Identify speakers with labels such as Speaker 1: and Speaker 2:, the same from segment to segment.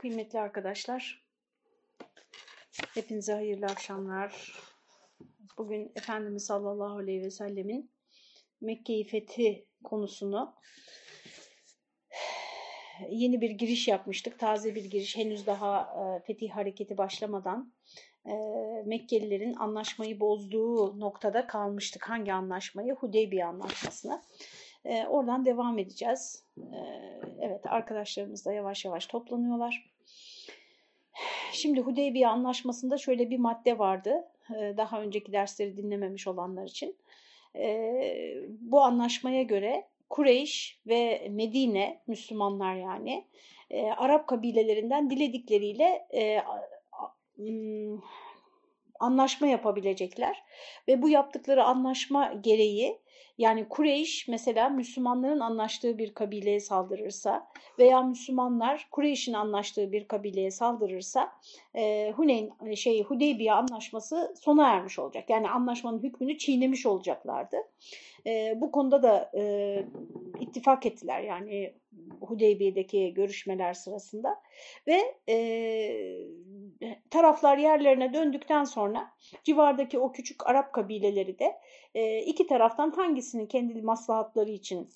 Speaker 1: Kıymetli arkadaşlar, hepinize hayırlı akşamlar. Bugün Efendimiz sallallahu aleyhi ve sellemin Mekke-i Fethi konusunu yeni bir giriş yapmıştık. Taze bir giriş, henüz daha e, fetih hareketi başlamadan e, Mekkelilerin anlaşmayı bozduğu noktada kalmıştık. Hangi anlaşmayı? Hudeybiye anlaşmasını. E, oradan devam edeceğiz. Evet arkadaşlarımız da yavaş yavaş toplanıyorlar. Şimdi Hudeybiye Anlaşması'nda şöyle bir madde vardı. Daha önceki dersleri dinlememiş olanlar için. Bu anlaşmaya göre Kureyş ve Medine, Müslümanlar yani, Arap kabilelerinden diledikleriyle anlaşma yapabilecekler. Ve bu yaptıkları anlaşma gereği yani Kureyş mesela Müslümanların anlaştığı bir kabileye saldırırsa veya Müslümanlar Kureyş'in anlaştığı bir kabileye saldırırsa e, Huneyn şey Hudeybiye anlaşması sona ermiş olacak. Yani anlaşmanın hükmünü çiğnemiş olacaklardı. E, bu konuda da e, ittifak ettiler yani Hudeybiye'deki görüşmeler sırasında ve e, taraflar yerlerine döndükten sonra civardaki o küçük Arap kabileleri de e, iki taraftan hangisinin kendi maslahatları için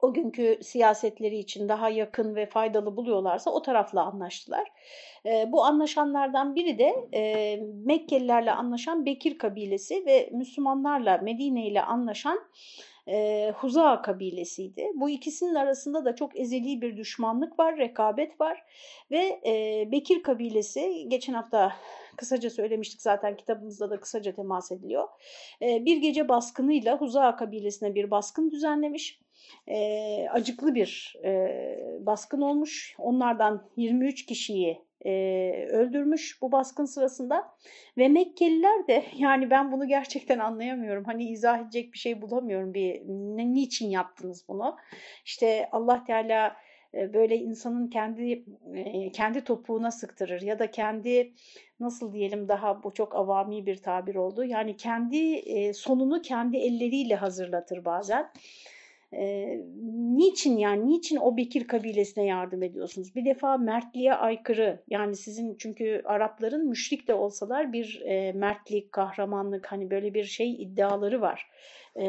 Speaker 1: o günkü siyasetleri için daha yakın ve faydalı buluyorlarsa o tarafla anlaştılar. E, bu anlaşanlardan biri de e, Mekkelilerle anlaşan Bekir kabilesi ve Müslümanlarla Medine ile anlaşan e, Huza kabilesiydi. Bu ikisinin arasında da çok ezeli bir düşmanlık var, rekabet var ve e, Bekir kabilesi geçen hafta kısaca söylemiştik zaten kitabımızda da kısaca temas ediliyor. E, bir gece baskınıyla Huza kabilesine bir baskın düzenlemiş. E, acıklı bir e, baskın olmuş. Onlardan 23 kişiyi e, öldürmüş bu baskın sırasında. Ve Mekkeliler de yani ben bunu gerçekten anlayamıyorum. Hani izah edecek bir şey bulamıyorum. Bir ne, niçin yaptınız bunu? İşte Allah Teala e, böyle insanın kendi e, kendi topuğuna sıktırır ya da kendi nasıl diyelim daha bu çok avami bir tabir oldu. Yani kendi e, sonunu kendi elleriyle hazırlatır bazen e, niçin yani niçin o Bekir kabilesine yardım ediyorsunuz? Bir defa mertliğe aykırı yani sizin çünkü Arapların müşrik de olsalar bir e, mertlik, kahramanlık hani böyle bir şey iddiaları var. E,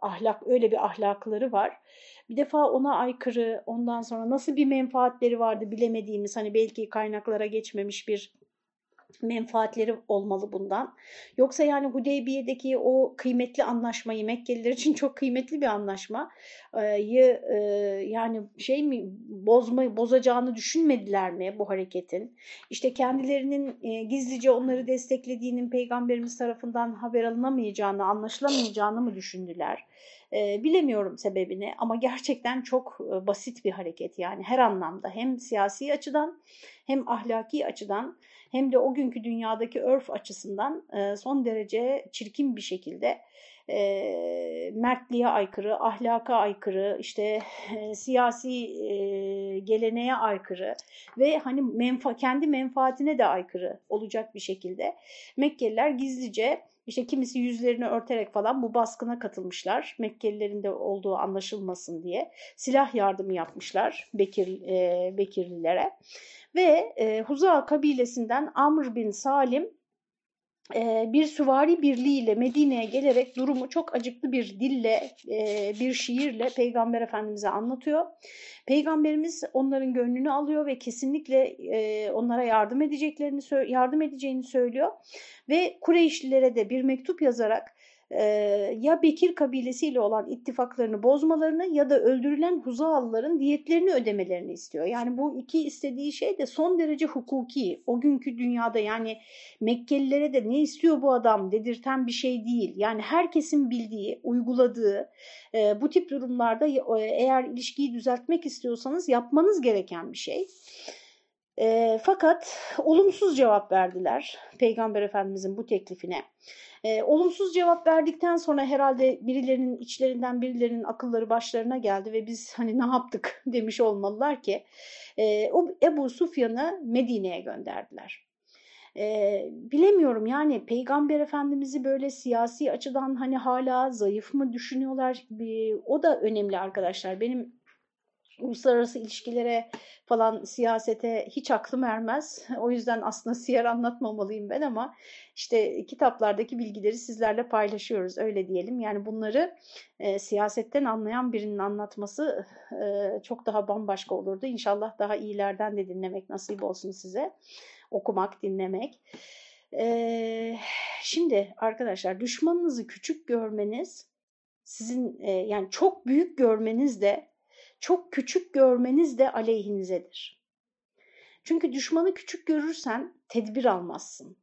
Speaker 1: ahlak öyle bir ahlakları var. Bir defa ona aykırı ondan sonra nasıl bir menfaatleri vardı bilemediğimiz hani belki kaynaklara geçmemiş bir menfaatleri olmalı bundan. Yoksa yani Hudeybiye'deki o kıymetli anlaşmayı Mekkeliler için çok kıymetli bir anlaşmayı e, yani şey mi bozma bozacağını düşünmediler mi bu hareketin? İşte kendilerinin e, gizlice onları desteklediğinin peygamberimiz tarafından haber alınamayacağını, anlaşılamayacağını mı düşündüler? E, bilemiyorum sebebini ama gerçekten çok basit bir hareket yani her anlamda hem siyasi açıdan hem ahlaki açıdan hem de o günkü dünyadaki örf açısından e, son derece çirkin bir şekilde e, mertliğe aykırı, ahlaka aykırı, işte e, siyasi geleneğe aykırı ve hani menfa kendi menfaatine de aykırı olacak bir şekilde Mekkeliler gizlice işte kimisi yüzlerini örterek falan bu baskına katılmışlar. Mekkelilerin de olduğu anlaşılmasın diye silah yardımı yapmışlar Bekir, e, Bekirlilere. Ve e, Huza kabilesinden Amr bin Salim bir süvari birliğiyle Medine'ye gelerek durumu çok acıklı bir dille, e, bir şiirle Peygamber Efendimiz'e anlatıyor. Peygamberimiz onların gönlünü alıyor ve kesinlikle e, onlara yardım edeceklerini yardım edeceğini söylüyor ve Kureyşlilere de bir mektup yazarak ya Bekir kabilesiyle olan ittifaklarını bozmalarını ya da öldürülen Huzalıların diyetlerini ödemelerini istiyor. Yani bu iki istediği şey de son derece hukuki. O günkü dünyada yani Mekkelilere de ne istiyor bu adam dedirten bir şey değil. Yani herkesin bildiği, uyguladığı bu tip durumlarda eğer ilişkiyi düzeltmek istiyorsanız yapmanız gereken bir şey. E, fakat olumsuz cevap verdiler Peygamber Efendimizin bu teklifine. E, olumsuz cevap verdikten sonra herhalde birilerinin içlerinden birilerinin akılları başlarına geldi ve biz hani ne yaptık demiş olmalılar ki e, o Ebu Sufyan'ı Medine'ye gönderdiler. E, bilemiyorum yani Peygamber Efendimiz'i böyle siyasi açıdan hani hala zayıf mı düşünüyorlar? E, o da önemli arkadaşlar. Benim uluslararası ilişkilere falan siyasete hiç aklım ermez. O yüzden aslında siyer anlatmamalıyım ben ama işte kitaplardaki bilgileri sizlerle paylaşıyoruz öyle diyelim. Yani bunları e, siyasetten anlayan birinin anlatması e, çok daha bambaşka olurdu. İnşallah daha iyilerden de dinlemek nasip olsun size. Okumak, dinlemek. E, şimdi arkadaşlar düşmanınızı küçük görmeniz sizin e, yani çok büyük görmeniz de çok küçük görmeniz de aleyhinizedir. Çünkü düşmanı küçük görürsen tedbir almazsın.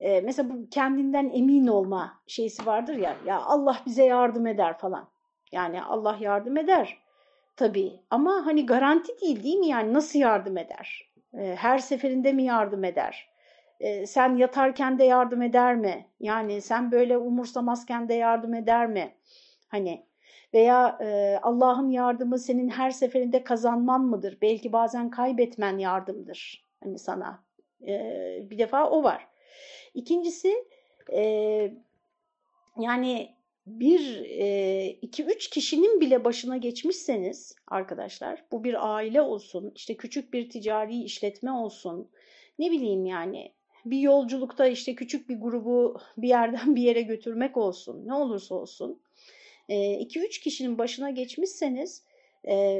Speaker 1: Ee, mesela bu kendinden emin olma şeysi vardır ya, ya Allah bize yardım eder falan. Yani Allah yardım eder tabii ama hani garanti değil değil mi yani nasıl yardım eder? Ee, her seferinde mi yardım eder? Ee, sen yatarken de yardım eder mi? Yani sen böyle umursamazken de yardım eder mi? Hani veya e, Allah'ın yardımı senin her seferinde kazanman mıdır? Belki bazen kaybetmen yardımdır hani sana. E, bir defa o var. İkincisi e, yani bir, e, iki, üç kişinin bile başına geçmişseniz arkadaşlar, bu bir aile olsun, işte küçük bir ticari işletme olsun, ne bileyim yani bir yolculukta işte küçük bir grubu bir yerden bir yere götürmek olsun, ne olursa olsun, 2-3 kişinin başına geçmişseniz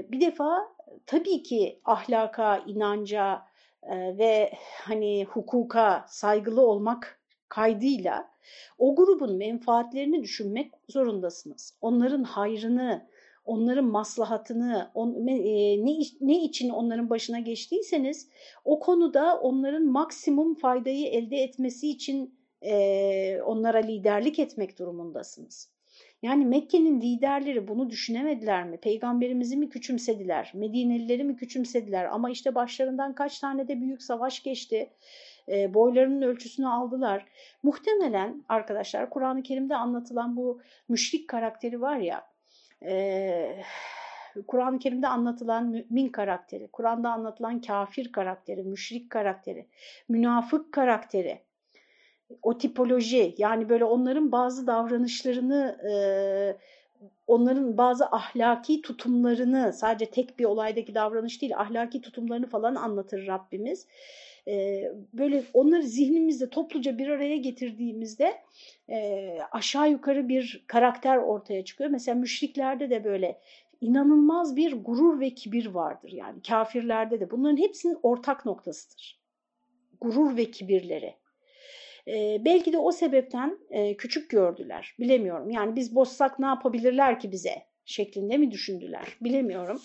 Speaker 1: bir defa tabii ki ahlaka, inanca ve hani hukuka saygılı olmak kaydıyla o grubun menfaatlerini düşünmek zorundasınız. Onların hayrını, onların maslahatını, on, e, ne, ne için onların başına geçtiyseniz o konuda onların maksimum faydayı elde etmesi için e, onlara liderlik etmek durumundasınız. Yani Mekke'nin liderleri bunu düşünemediler mi? Peygamberimizi mi küçümsediler? Medinelileri mi küçümsediler? Ama işte başlarından kaç tane de büyük savaş geçti. E, boylarının ölçüsünü aldılar. Muhtemelen arkadaşlar Kur'an-ı Kerim'de anlatılan bu müşrik karakteri var ya, e, Kur'an-ı Kerim'de anlatılan mümin karakteri, Kur'an'da anlatılan kafir karakteri, müşrik karakteri, münafık karakteri, o tipoloji yani böyle onların bazı davranışlarını e, onların bazı ahlaki tutumlarını sadece tek bir olaydaki davranış değil ahlaki tutumlarını falan anlatır Rabbimiz. E, böyle onları zihnimizde topluca bir araya getirdiğimizde e, aşağı yukarı bir karakter ortaya çıkıyor. Mesela müşriklerde de böyle inanılmaz bir gurur ve kibir vardır yani kafirlerde de bunların hepsinin ortak noktasıdır. Gurur ve kibirleri. E, belki de o sebepten e, küçük gördüler. Bilemiyorum. Yani biz bozsak ne yapabilirler ki bize şeklinde mi düşündüler? Bilemiyorum.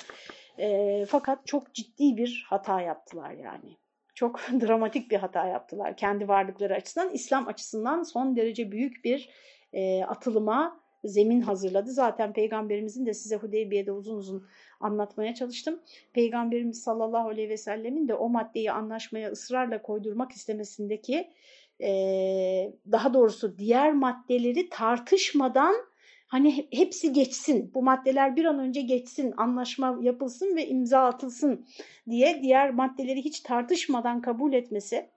Speaker 1: E, fakat çok ciddi bir hata yaptılar yani. Çok dramatik bir hata yaptılar kendi varlıkları açısından. İslam açısından son derece büyük bir e, atılıma zemin hazırladı. Zaten peygamberimizin de size Hudeybiye'de uzun uzun anlatmaya çalıştım. Peygamberimiz sallallahu aleyhi ve sellemin de o maddeyi anlaşmaya ısrarla koydurmak istemesindeki daha doğrusu diğer maddeleri tartışmadan hani hepsi geçsin, bu maddeler bir an önce geçsin, anlaşma yapılsın ve imza atılsın diye diğer maddeleri hiç tartışmadan kabul etmesi,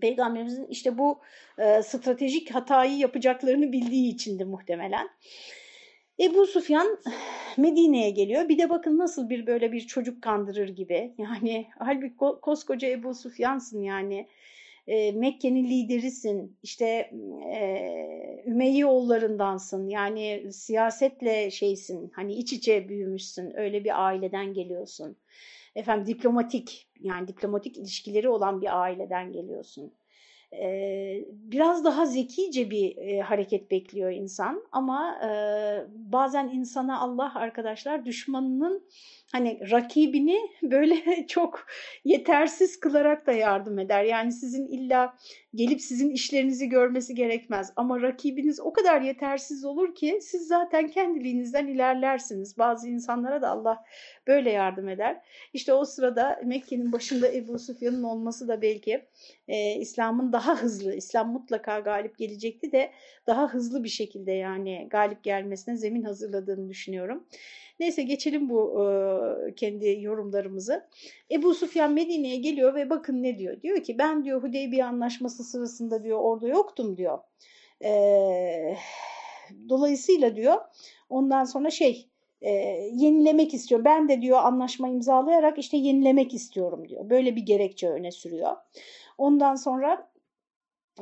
Speaker 1: Peygamberimizin işte bu e, stratejik hatayı yapacaklarını bildiği içindi muhtemelen. Ebu Sufyan Medine'ye geliyor. Bir de bakın nasıl bir böyle bir çocuk kandırır gibi. Yani halbuki koskoca Ebu Sufyan'sın yani e, Mekke'nin liderisin, işte e, Ümeyyoğullarındansın, yani siyasetle şeysin, hani iç içe büyümüşsün, öyle bir aileden geliyorsun. Efendim diplomatik, yani diplomatik ilişkileri olan bir aileden geliyorsun. Ee, biraz daha zekice bir e, hareket bekliyor insan ama e, bazen insana Allah arkadaşlar düşmanının hani rakibini böyle çok yetersiz kılarak da yardım eder. Yani sizin illa gelip sizin işlerinizi görmesi gerekmez ama rakibiniz o kadar yetersiz olur ki siz zaten kendiliğinizden ilerlersiniz. Bazı insanlara da Allah böyle yardım eder. İşte o sırada Mekke'nin başında Ebu Sufyan'ın olması da belki e, İslam'ın daha hızlı, İslam mutlaka galip gelecekti de daha hızlı bir şekilde yani galip gelmesine zemin hazırladığını düşünüyorum. Neyse geçelim bu e, kendi yorumlarımızı. Ebu Sufyan Medine'ye geliyor ve bakın ne diyor. Diyor ki ben diyor Hudeybiye anlaşması sırasında diyor orada yoktum diyor. E, dolayısıyla diyor ondan sonra şey e, yenilemek istiyor. Ben de diyor anlaşma imzalayarak işte yenilemek istiyorum diyor. Böyle bir gerekçe öne sürüyor. Ondan sonra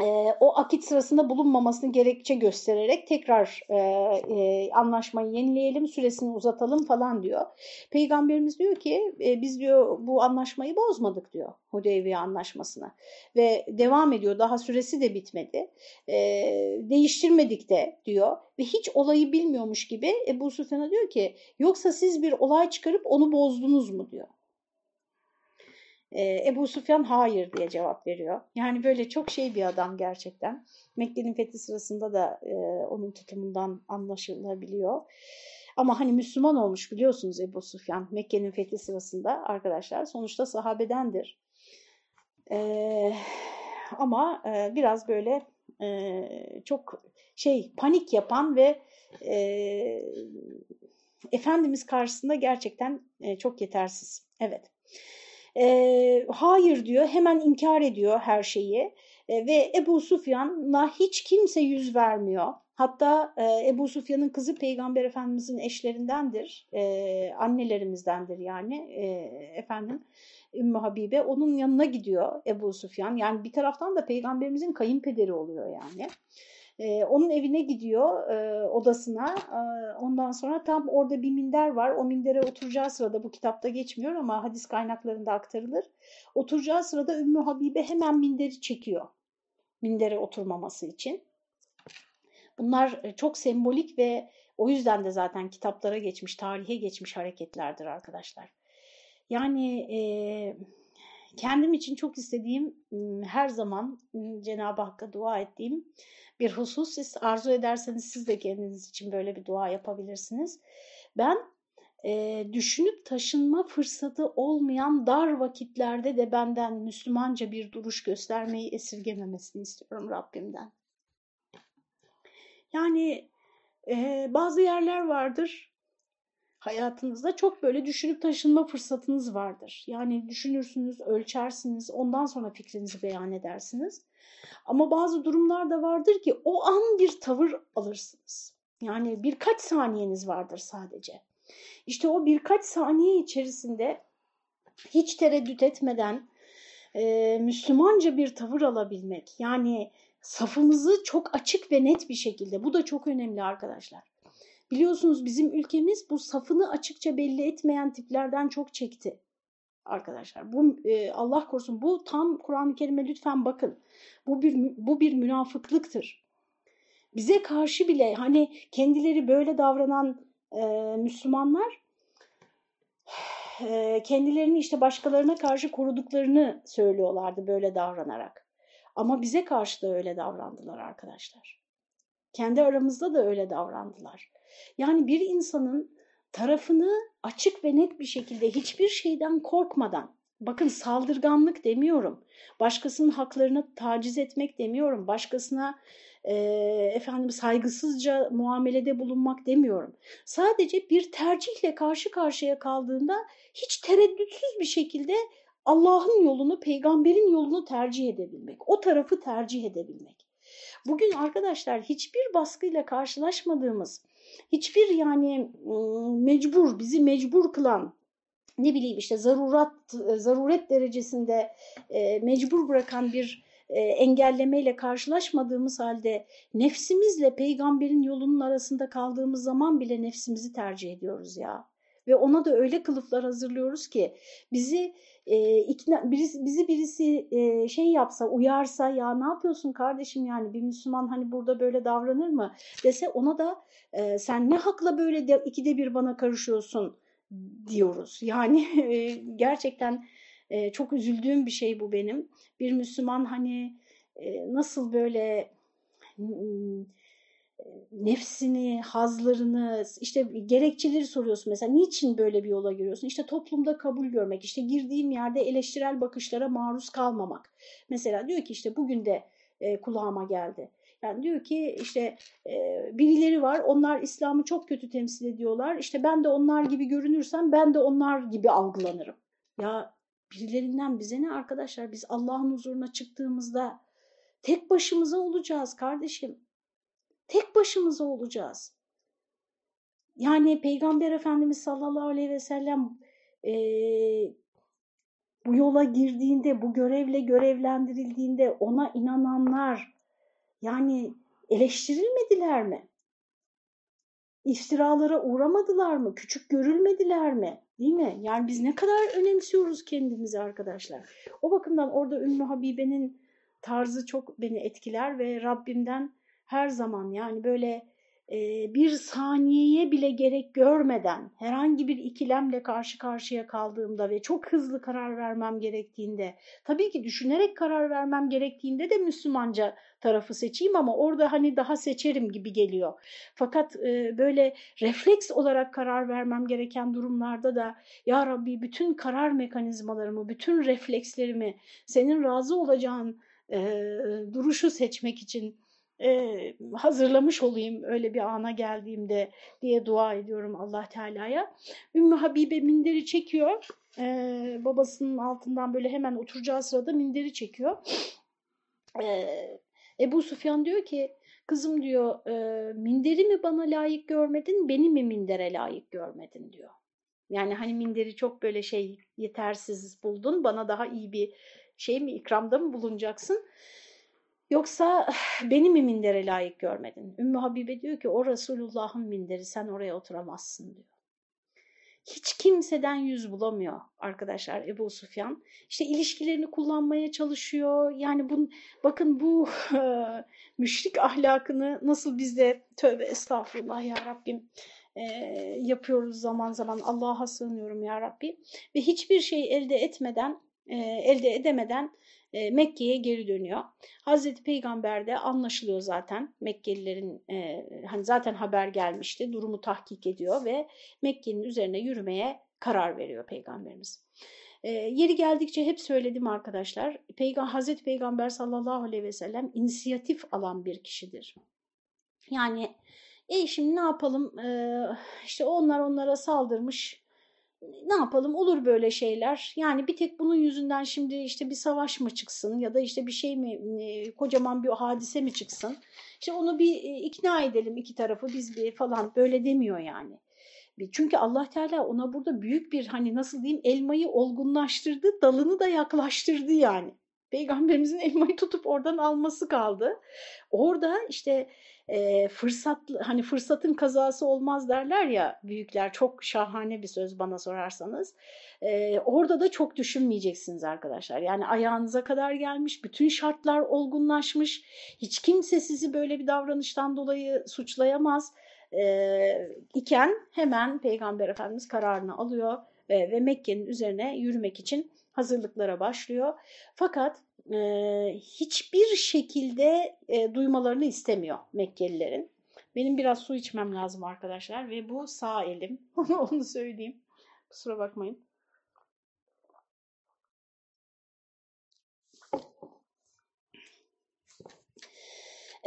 Speaker 1: e, o akit sırasında bulunmamasını gerekçe göstererek tekrar e, e, anlaşmayı yenileyelim, süresini uzatalım falan diyor. Peygamberimiz diyor ki e, biz diyor bu anlaşmayı bozmadık diyor Hudeybiye anlaşmasını ve devam ediyor daha süresi de bitmedi e, değiştirmedik de diyor ve hiç olayı bilmiyormuş gibi Ebu Süfyan'a diyor ki yoksa siz bir olay çıkarıp onu bozdunuz mu diyor. Ee, Ebu Sufyan hayır diye cevap veriyor. Yani böyle çok şey bir adam gerçekten. Mekke'nin fethi sırasında da e, onun tutumundan anlaşılabiliyor. Ama hani Müslüman olmuş biliyorsunuz Ebu Sufyan Mekke'nin fethi sırasında arkadaşlar sonuçta sahabedendir. Ee, ama e, biraz böyle e, çok şey panik yapan ve e, Efendimiz karşısında gerçekten e, çok yetersiz. Evet. E, hayır diyor hemen inkar ediyor her şeyi e, ve Ebu Sufyan'la hiç kimse yüz vermiyor. Hatta e, Ebu Sufyan'ın kızı Peygamber Efendimiz'in eşlerindendir, e, annelerimizdendir yani e, efendim Ümmü Habibe. Onun yanına gidiyor Ebu Sufyan. Yani bir taraftan da Peygamberimizin kayınpederi oluyor yani. Ee, onun evine gidiyor e, odasına. E, ondan sonra tam orada bir minder var. O mindere oturacağı sırada bu kitapta geçmiyor ama hadis kaynaklarında aktarılır. Oturacağı sırada Ümmü Habibe hemen minderi çekiyor. Mindere oturmaması için. Bunlar çok sembolik ve o yüzden de zaten kitaplara geçmiş, tarihe geçmiş hareketlerdir arkadaşlar. Yani e, kendim için çok istediğim her zaman Cenab-ı Hakk'a dua ettiğim bir husus. Siz arzu ederseniz siz de kendiniz için böyle bir dua yapabilirsiniz. Ben e, düşünüp taşınma fırsatı olmayan dar vakitlerde de benden Müslümanca bir duruş göstermeyi esirgememesini istiyorum Rabbimden. Yani e, bazı yerler vardır hayatınızda çok böyle düşünüp taşınma fırsatınız vardır. Yani düşünürsünüz, ölçersiniz, ondan sonra fikrinizi beyan edersiniz. Ama bazı durumlar da vardır ki o an bir tavır alırsınız. Yani birkaç saniyeniz vardır sadece. İşte o birkaç saniye içerisinde hiç tereddüt etmeden e, Müslümanca bir tavır alabilmek. Yani safımızı çok açık ve net bir şekilde. Bu da çok önemli arkadaşlar. Biliyorsunuz bizim ülkemiz bu safını açıkça belli etmeyen tiplerden çok çekti arkadaşlar. Bu e, Allah korusun bu tam Kur'an-ı Kerim'e lütfen bakın. Bu bir bu bir münafıklıktır. Bize karşı bile hani kendileri böyle davranan e, Müslümanlar e, kendilerini işte başkalarına karşı koruduklarını söylüyorlardı böyle davranarak. Ama bize karşı da öyle davrandılar arkadaşlar. Kendi aramızda da öyle davrandılar. Yani bir insanın tarafını açık ve net bir şekilde hiçbir şeyden korkmadan, bakın saldırganlık demiyorum, başkasının haklarını taciz etmek demiyorum, başkasına e, efendim saygısızca muamelede bulunmak demiyorum. Sadece bir tercihle karşı karşıya kaldığında hiç tereddütsüz bir şekilde Allah'ın yolunu, peygamberin yolunu tercih edebilmek, o tarafı tercih edebilmek. Bugün arkadaşlar hiçbir baskıyla karşılaşmadığımız, hiçbir yani mecbur, bizi mecbur kılan ne bileyim işte zarurat, zaruret derecesinde mecbur bırakan bir engellemeyle karşılaşmadığımız halde nefsimizle peygamberin yolunun arasında kaldığımız zaman bile nefsimizi tercih ediyoruz ya. Ve ona da öyle kılıflar hazırlıyoruz ki bizi e, ikna, birisi, bizi birisi e, şey yapsa, uyarsa ya ne yapıyorsun kardeşim yani bir Müslüman hani burada böyle davranır mı dese ona da e, sen ne hakla böyle de, ikide bir bana karışıyorsun diyoruz. Yani e, gerçekten e, çok üzüldüğüm bir şey bu benim. Bir Müslüman hani e, nasıl böyle nefsini, hazlarını, işte gerekçeleri soruyorsun mesela niçin böyle bir yola giriyorsun? İşte toplumda kabul görmek, işte girdiğim yerde eleştirel bakışlara maruz kalmamak. Mesela diyor ki işte bugün de e, kulağıma geldi. Yani diyor ki işte e, birileri var onlar İslam'ı çok kötü temsil ediyorlar. İşte ben de onlar gibi görünürsem ben de onlar gibi algılanırım. Ya birilerinden bize ne arkadaşlar biz Allah'ın huzuruna çıktığımızda tek başımıza olacağız kardeşim. Tek başımıza olacağız. yani Peygamber Efendimiz sallallahu aleyhi ve sellem e, bu yola girdiğinde, bu görevle görevlendirildiğinde ona inananlar yani eleştirilmediler mi? İftiralara uğramadılar mı? Küçük görülmediler mi? Değil mi? Yani biz ne kadar önemsiyoruz kendimizi arkadaşlar. O bakımdan orada Ümmü Habibe'nin tarzı çok beni etkiler ve Rabbimden her zaman yani böyle bir saniyeye bile gerek görmeden herhangi bir ikilemle karşı karşıya kaldığımda ve çok hızlı karar vermem gerektiğinde tabii ki düşünerek karar vermem gerektiğinde de Müslümanca tarafı seçeyim ama orada hani daha seçerim gibi geliyor. Fakat böyle refleks olarak karar vermem gereken durumlarda da ya Rabbi bütün karar mekanizmalarımı, bütün reflekslerimi senin razı olacağın duruşu seçmek için e, hazırlamış olayım öyle bir ana geldiğimde diye dua ediyorum Allah Teala'ya. Ümmü Habibe minderi çekiyor. E, babasının altından böyle hemen oturacağı sırada minderi çekiyor. E, Ebu Sufyan diyor ki kızım diyor e, minderi mi bana layık görmedin beni mi mindere layık görmedin diyor. Yani hani minderi çok böyle şey yetersiz buldun bana daha iyi bir şey mi ikramda mı bulunacaksın? Yoksa beni mi mindere layık görmedin? Ümmü Habibe diyor ki o Resulullah'ın minderi sen oraya oturamazsın diyor. Hiç kimseden yüz bulamıyor arkadaşlar Ebu Sufyan. İşte ilişkilerini kullanmaya çalışıyor. Yani bun, bakın bu müşrik ahlakını nasıl biz de tövbe estağfurullah ya Rabbim e, yapıyoruz zaman zaman Allah'a sığınıyorum ya Rabbi. Ve hiçbir şey elde etmeden, elde edemeden e, Mekke'ye geri dönüyor. Hazreti Peygamber de anlaşılıyor zaten Mekkelilerin e, hani zaten haber gelmişti durumu tahkik ediyor ve Mekke'nin üzerine yürümeye karar veriyor Peygamberimiz. E, yeri geldikçe hep söyledim arkadaşlar Peygamber, Hazreti Peygamber sallallahu aleyhi ve sellem inisiyatif alan bir kişidir. Yani e şimdi ne yapalım e, işte onlar onlara saldırmış ne yapalım olur böyle şeyler. Yani bir tek bunun yüzünden şimdi işte bir savaş mı çıksın ya da işte bir şey mi kocaman bir hadise mi çıksın. İşte onu bir ikna edelim iki tarafı biz bir falan böyle demiyor yani. Çünkü Allah Teala ona burada büyük bir hani nasıl diyeyim elmayı olgunlaştırdı, dalını da yaklaştırdı yani. Peygamberimizin elmayı tutup oradan alması kaldı. Orada işte e, fırsat hani fırsatın kazası olmaz derler ya büyükler çok şahane bir söz bana sorarsanız. E, orada da çok düşünmeyeceksiniz arkadaşlar. Yani ayağınıza kadar gelmiş, bütün şartlar olgunlaşmış. Hiç kimse sizi böyle bir davranıştan dolayı suçlayamaz. E, iken hemen Peygamber Efendimiz kararını alıyor e, ve Mekke'nin üzerine yürümek için hazırlıklara başlıyor. Fakat e, hiçbir şekilde e, duymalarını istemiyor Mekkelilerin. Benim biraz su içmem lazım arkadaşlar ve bu sağ elim. Onu söyleyeyim. Kusura bakmayın.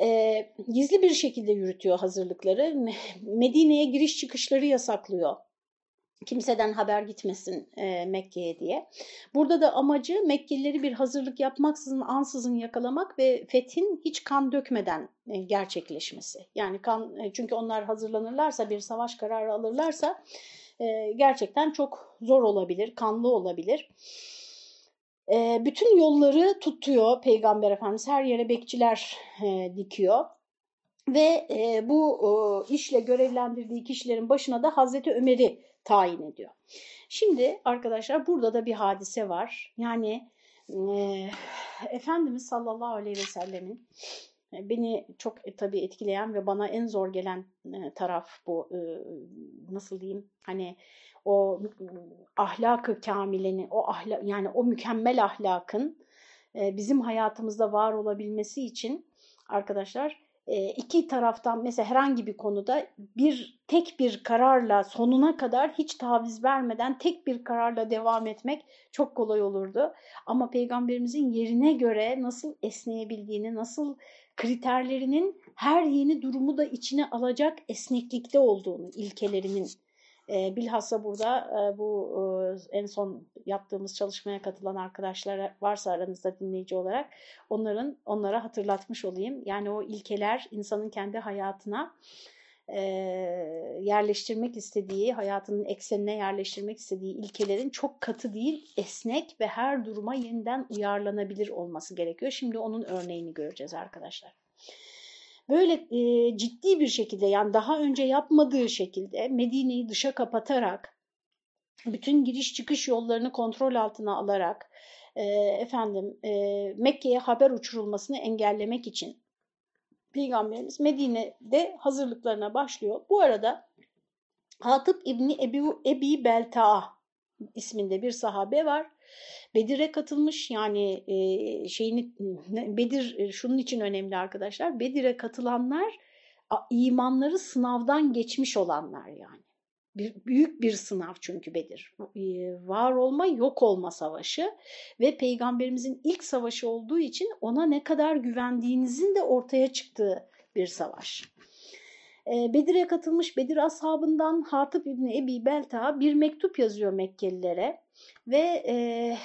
Speaker 1: E, gizli bir şekilde yürütüyor hazırlıkları. Medine'ye giriş çıkışları yasaklıyor kimseden haber gitmesin e, Mekke'ye diye. Burada da amacı Mekkelileri bir hazırlık yapmaksızın ansızın yakalamak ve fethin hiç kan dökmeden e, gerçekleşmesi. Yani kan e, çünkü onlar hazırlanırlarsa bir savaş kararı alırlarsa e, gerçekten çok zor olabilir, kanlı olabilir. E, bütün yolları tutuyor Peygamber Efendimiz her yere bekçiler e, dikiyor. Ve e, bu e, işle görevlendirdiği kişilerin başına da Hazreti Ömer'i tayin ediyor. Şimdi arkadaşlar burada da bir hadise var. Yani e, Efendimiz sallallahu aleyhi ve sellemin e, beni çok e, tabii etkileyen ve bana en zor gelen e, taraf bu e, nasıl diyeyim hani o ahlakı kamilenin o ahlak yani o mükemmel ahlakın e, bizim hayatımızda var olabilmesi için arkadaşlar iki taraftan mesela herhangi bir konuda bir tek bir kararla sonuna kadar hiç taviz vermeden tek bir kararla devam etmek çok kolay olurdu. Ama peygamberimizin yerine göre nasıl esneyebildiğini, nasıl kriterlerinin her yeni durumu da içine alacak esneklikte olduğunu, ilkelerinin e, bilhassa burada e, bu e, en son yaptığımız çalışmaya katılan arkadaşlar varsa aranızda dinleyici olarak onların onlara hatırlatmış olayım. Yani o ilkeler insanın kendi hayatına e, yerleştirmek istediği, hayatının eksenine yerleştirmek istediği ilkelerin çok katı değil, esnek ve her duruma yeniden uyarlanabilir olması gerekiyor. Şimdi onun örneğini göreceğiz arkadaşlar. Böyle e, ciddi bir şekilde yani daha önce yapmadığı şekilde Medine'yi dışa kapatarak bütün giriş çıkış yollarını kontrol altına alarak e, efendim e, Mekke'ye haber uçurulmasını engellemek için Peygamberimiz Medine'de hazırlıklarına başlıyor. Bu arada Hatip İbni Ebu, Ebi Belta'a isminde bir sahabe var. Bedir'e katılmış yani e, şeyini Bedir şunun için önemli arkadaşlar. Bedir'e katılanlar imanları sınavdan geçmiş olanlar yani. Bir, büyük bir sınav çünkü Bedir. Var olma yok olma savaşı ve peygamberimizin ilk savaşı olduğu için ona ne kadar güvendiğinizin de ortaya çıktığı bir savaş. Bedir'e katılmış Bedir ashabından Hatip İbni Ebi Belta bir mektup yazıyor Mekkelilere ve e,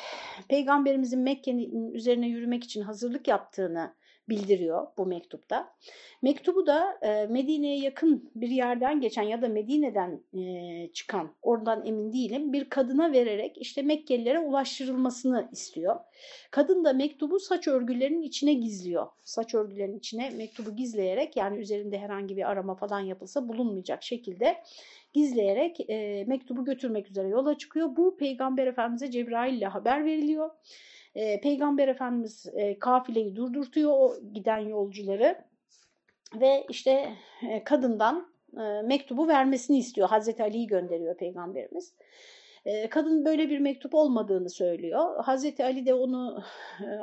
Speaker 1: peygamberimizin Mekke'nin üzerine yürümek için hazırlık yaptığını bildiriyor bu mektupta. Mektubu da e, Medine'ye yakın bir yerden geçen ya da Medine'den e, çıkan, oradan emin değilim, bir kadına vererek işte Mekkelilere ulaştırılmasını istiyor. Kadın da mektubu saç örgülerinin içine gizliyor. Saç örgülerinin içine mektubu gizleyerek yani üzerinde herhangi bir arama falan yapılsa bulunmayacak şekilde gizleyerek e, mektubu götürmek üzere yola çıkıyor. Bu Peygamber Efendimiz'e Cebrail ile haber veriliyor. E, Peygamber Efendimiz e, kafileyi durdurtuyor o giden yolcuları ve işte e, kadından e, mektubu vermesini istiyor. Hazreti Ali'yi gönderiyor Peygamberimiz. Kadın böyle bir mektup olmadığını söylüyor. Hazreti Ali de onu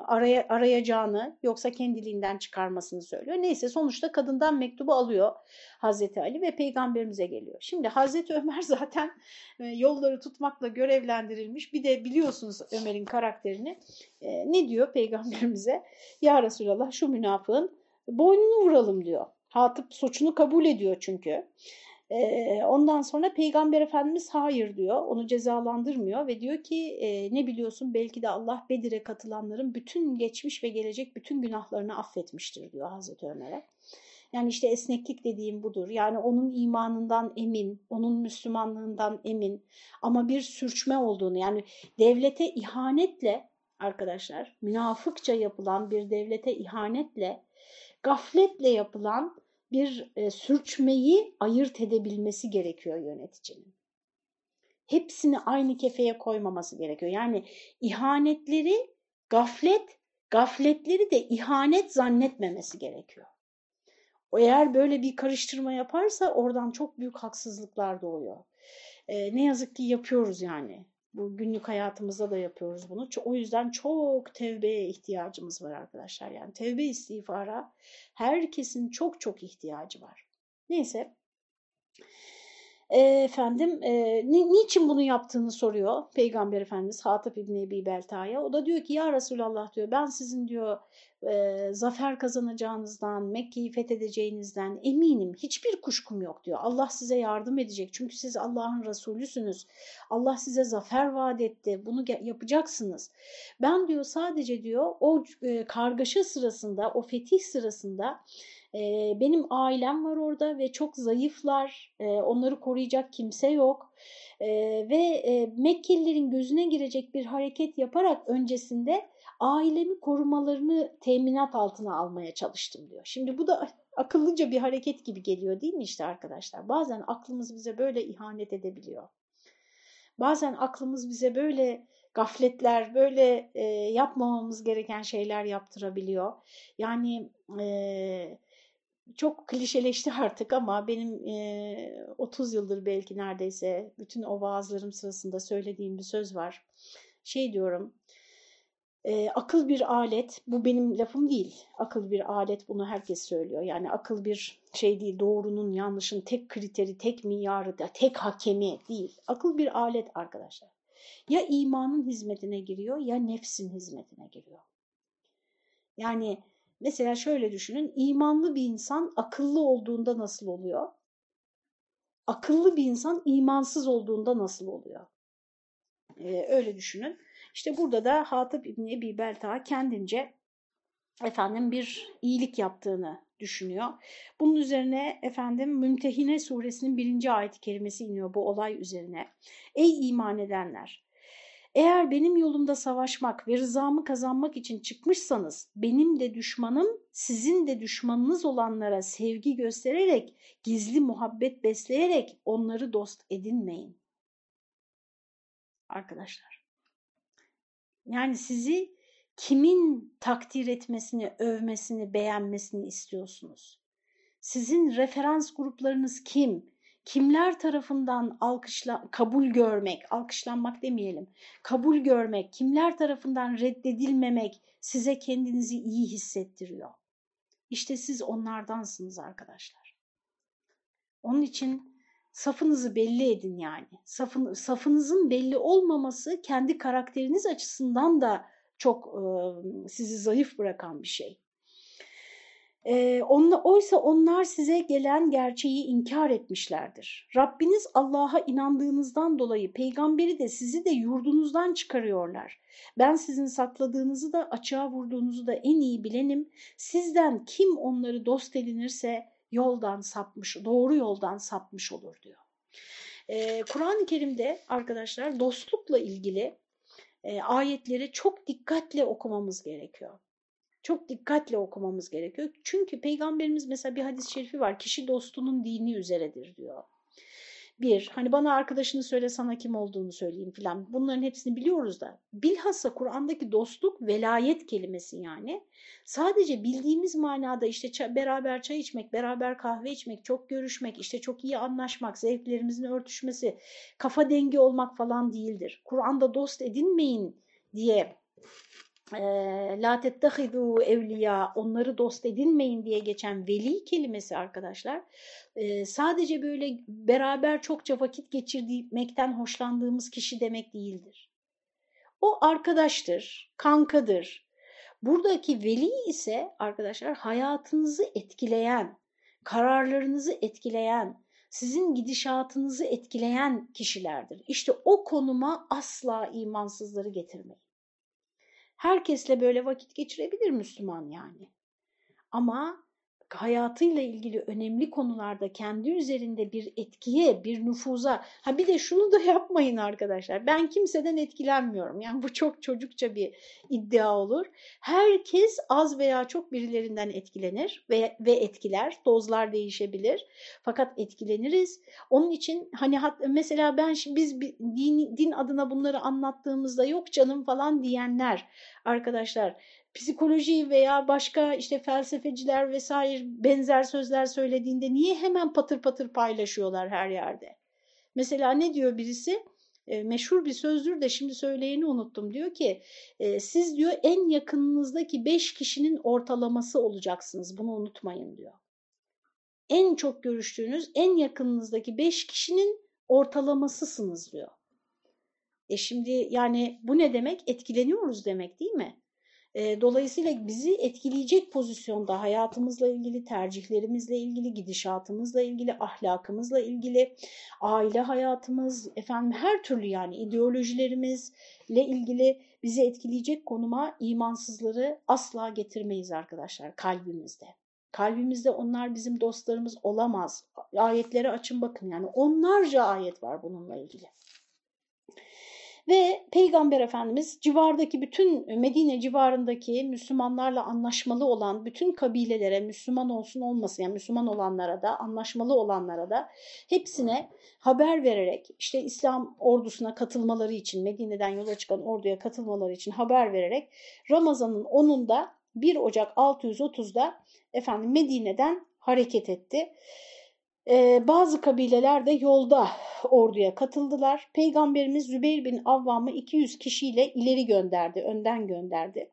Speaker 1: araya, arayacağını yoksa kendiliğinden çıkarmasını söylüyor. Neyse sonuçta kadından mektubu alıyor Hazreti Ali ve peygamberimize geliyor. Şimdi Hazreti Ömer zaten yolları tutmakla görevlendirilmiş. Bir de biliyorsunuz Ömer'in karakterini. Ne diyor peygamberimize? Ya Resulallah şu münafığın boynunu vuralım diyor. Hatip suçunu kabul ediyor çünkü. Ondan sonra Peygamber Efendimiz hayır diyor, onu cezalandırmıyor ve diyor ki ne biliyorsun belki de Allah Bedir'e katılanların bütün geçmiş ve gelecek bütün günahlarını affetmiştir diyor Hazreti Ömer'e. Yani işte esneklik dediğim budur. Yani onun imanından emin, onun Müslümanlığından emin ama bir sürçme olduğunu yani devlete ihanetle arkadaşlar münafıkça yapılan bir devlete ihanetle gafletle yapılan bir e, sürçmeyi ayırt edebilmesi gerekiyor yöneticinin. Hepsini aynı kefeye koymaması gerekiyor. Yani ihanetleri gaflet, gafletleri de ihanet zannetmemesi gerekiyor. Eğer böyle bir karıştırma yaparsa oradan çok büyük haksızlıklar doğuyor. E, ne yazık ki yapıyoruz yani. Bu günlük hayatımızda da yapıyoruz bunu. O yüzden çok tevbeye ihtiyacımız var arkadaşlar. Yani tevbe istiğfara herkesin çok çok ihtiyacı var. Neyse efendim e, ni, niçin bunu yaptığını soruyor Peygamber Efendimiz Hatip İbni Ebi Belta'ya. O da diyor ki ya Resulallah diyor ben sizin diyor e, zafer kazanacağınızdan, Mekke'yi fethedeceğinizden eminim. Hiçbir kuşkum yok diyor. Allah size yardım edecek. Çünkü siz Allah'ın Resulüsünüz. Allah size zafer vaat etti. Bunu yapacaksınız. Ben diyor sadece diyor o e, kargaşa sırasında, o fetih sırasında e, benim ailem var orada ve çok zayıflar. E, onları koruyacak kimse yok. E, ve e, Mekkelilerin gözüne girecek bir hareket yaparak öncesinde ailemi korumalarını teminat altına almaya çalıştım diyor. Şimdi bu da akıllıca bir hareket gibi geliyor değil mi işte arkadaşlar? Bazen aklımız bize böyle ihanet edebiliyor. Bazen aklımız bize böyle gafletler, böyle e, yapmamamız gereken şeyler yaptırabiliyor. Yani e, çok klişeleşti artık ama benim e, 30 yıldır belki neredeyse bütün o vaazlarım sırasında söylediğim bir söz var. Şey diyorum, e, akıl bir alet, bu benim lafım değil. Akıl bir alet, bunu herkes söylüyor. Yani akıl bir şey değil, doğrunun, yanlışın tek kriteri, tek miyarı, tek hakemi değil. Akıl bir alet arkadaşlar. Ya imanın hizmetine giriyor ya nefsin hizmetine giriyor. Yani mesela şöyle düşünün, imanlı bir insan akıllı olduğunda nasıl oluyor? Akıllı bir insan imansız olduğunda nasıl oluyor? Ee, öyle düşünün. İşte burada da Hatip İbni Ebi Belta kendince efendim bir iyilik yaptığını düşünüyor. Bunun üzerine efendim Mümtehine suresinin birinci ayet-i kerimesi iniyor bu olay üzerine. Ey iman edenler! Eğer benim yolumda savaşmak ve rızamı kazanmak için çıkmışsanız benim de düşmanım sizin de düşmanınız olanlara sevgi göstererek, gizli muhabbet besleyerek onları dost edinmeyin. Arkadaşlar. Yani sizi kimin takdir etmesini, övmesini, beğenmesini istiyorsunuz? Sizin referans gruplarınız kim? Kimler tarafından alkışla, kabul görmek, alkışlanmak demeyelim, kabul görmek, kimler tarafından reddedilmemek size kendinizi iyi hissettiriyor. İşte siz onlardansınız arkadaşlar. Onun için safınızı belli edin yani. Safın, safınızın belli olmaması kendi karakteriniz açısından da çok e, sizi zayıf bırakan bir şey. E, onla, oysa onlar size gelen gerçeği inkar etmişlerdir. Rabbiniz Allah'a inandığınızdan dolayı peygamberi de sizi de yurdunuzdan çıkarıyorlar. Ben sizin sakladığınızı da açığa vurduğunuzu da en iyi bilenim. Sizden kim onları dost edinirse yoldan sapmış, doğru yoldan sapmış olur diyor. E, Kur'an-ı Kerim'de arkadaşlar dostlukla ilgili e, ayetleri çok dikkatle okumamız gerekiyor. Çok dikkatle okumamız gerekiyor. Çünkü peygamberimiz mesela bir hadis-i şerifi var. Kişi dostunun dini üzeredir diyor. Bir, hani bana arkadaşını söyle sana kim olduğunu söyleyeyim filan. Bunların hepsini biliyoruz da. Bilhassa Kur'an'daki dostluk velayet kelimesi yani. Sadece bildiğimiz manada işte beraber çay içmek, beraber kahve içmek, çok görüşmek, işte çok iyi anlaşmak, zevklerimizin örtüşmesi, kafa dengi olmak falan değildir. Kur'an'da dost edinmeyin diye la tettehidu evliya onları dost edinmeyin diye geçen veli kelimesi arkadaşlar sadece böyle beraber çokça vakit geçirmekten hoşlandığımız kişi demek değildir. O arkadaştır, kankadır. Buradaki veli ise arkadaşlar hayatınızı etkileyen, kararlarınızı etkileyen, sizin gidişatınızı etkileyen kişilerdir. İşte o konuma asla imansızları getirmeyin. Herkesle böyle vakit geçirebilir Müslüman yani. Ama hayatıyla ilgili önemli konularda kendi üzerinde bir etkiye, bir nüfuza. Ha bir de şunu da yapmayın arkadaşlar. Ben kimseden etkilenmiyorum. Yani bu çok çocukça bir iddia olur. Herkes az veya çok birilerinden etkilenir ve, ve etkiler. Dozlar değişebilir. Fakat etkileniriz. Onun için hani hat, mesela ben biz din, din adına bunları anlattığımızda yok canım falan diyenler arkadaşlar psikoloji veya başka işte felsefeciler vesaire benzer sözler söylediğinde niye hemen patır patır paylaşıyorlar her yerde? Mesela ne diyor birisi? E, meşhur bir sözdür de şimdi söyleyeni unuttum. Diyor ki e, siz diyor en yakınınızdaki beş kişinin ortalaması olacaksınız. Bunu unutmayın diyor. En çok görüştüğünüz en yakınınızdaki beş kişinin ortalamasısınız diyor. E şimdi yani bu ne demek? Etkileniyoruz demek değil mi? Dolayısıyla bizi etkileyecek pozisyonda hayatımızla ilgili, tercihlerimizle ilgili, gidişatımızla ilgili, ahlakımızla ilgili, aile hayatımız, efendim her türlü yani ideolojilerimizle ilgili bizi etkileyecek konuma imansızları asla getirmeyiz arkadaşlar kalbimizde. Kalbimizde onlar bizim dostlarımız olamaz. Ayetleri açın bakın yani onlarca ayet var bununla ilgili. Ve Peygamber Efendimiz civardaki bütün Medine civarındaki Müslümanlarla anlaşmalı olan bütün kabilelere Müslüman olsun olmasın yani Müslüman olanlara da anlaşmalı olanlara da hepsine haber vererek işte İslam ordusuna katılmaları için Medine'den yola çıkan orduya katılmaları için haber vererek Ramazan'ın 10'unda 1 Ocak 630'da efendim Medine'den hareket etti. Ee, bazı kabileler de yolda orduya katıldılar. Peygamberimiz Zübeyir bin Avvam'ı 200 kişiyle ileri gönderdi, önden gönderdi.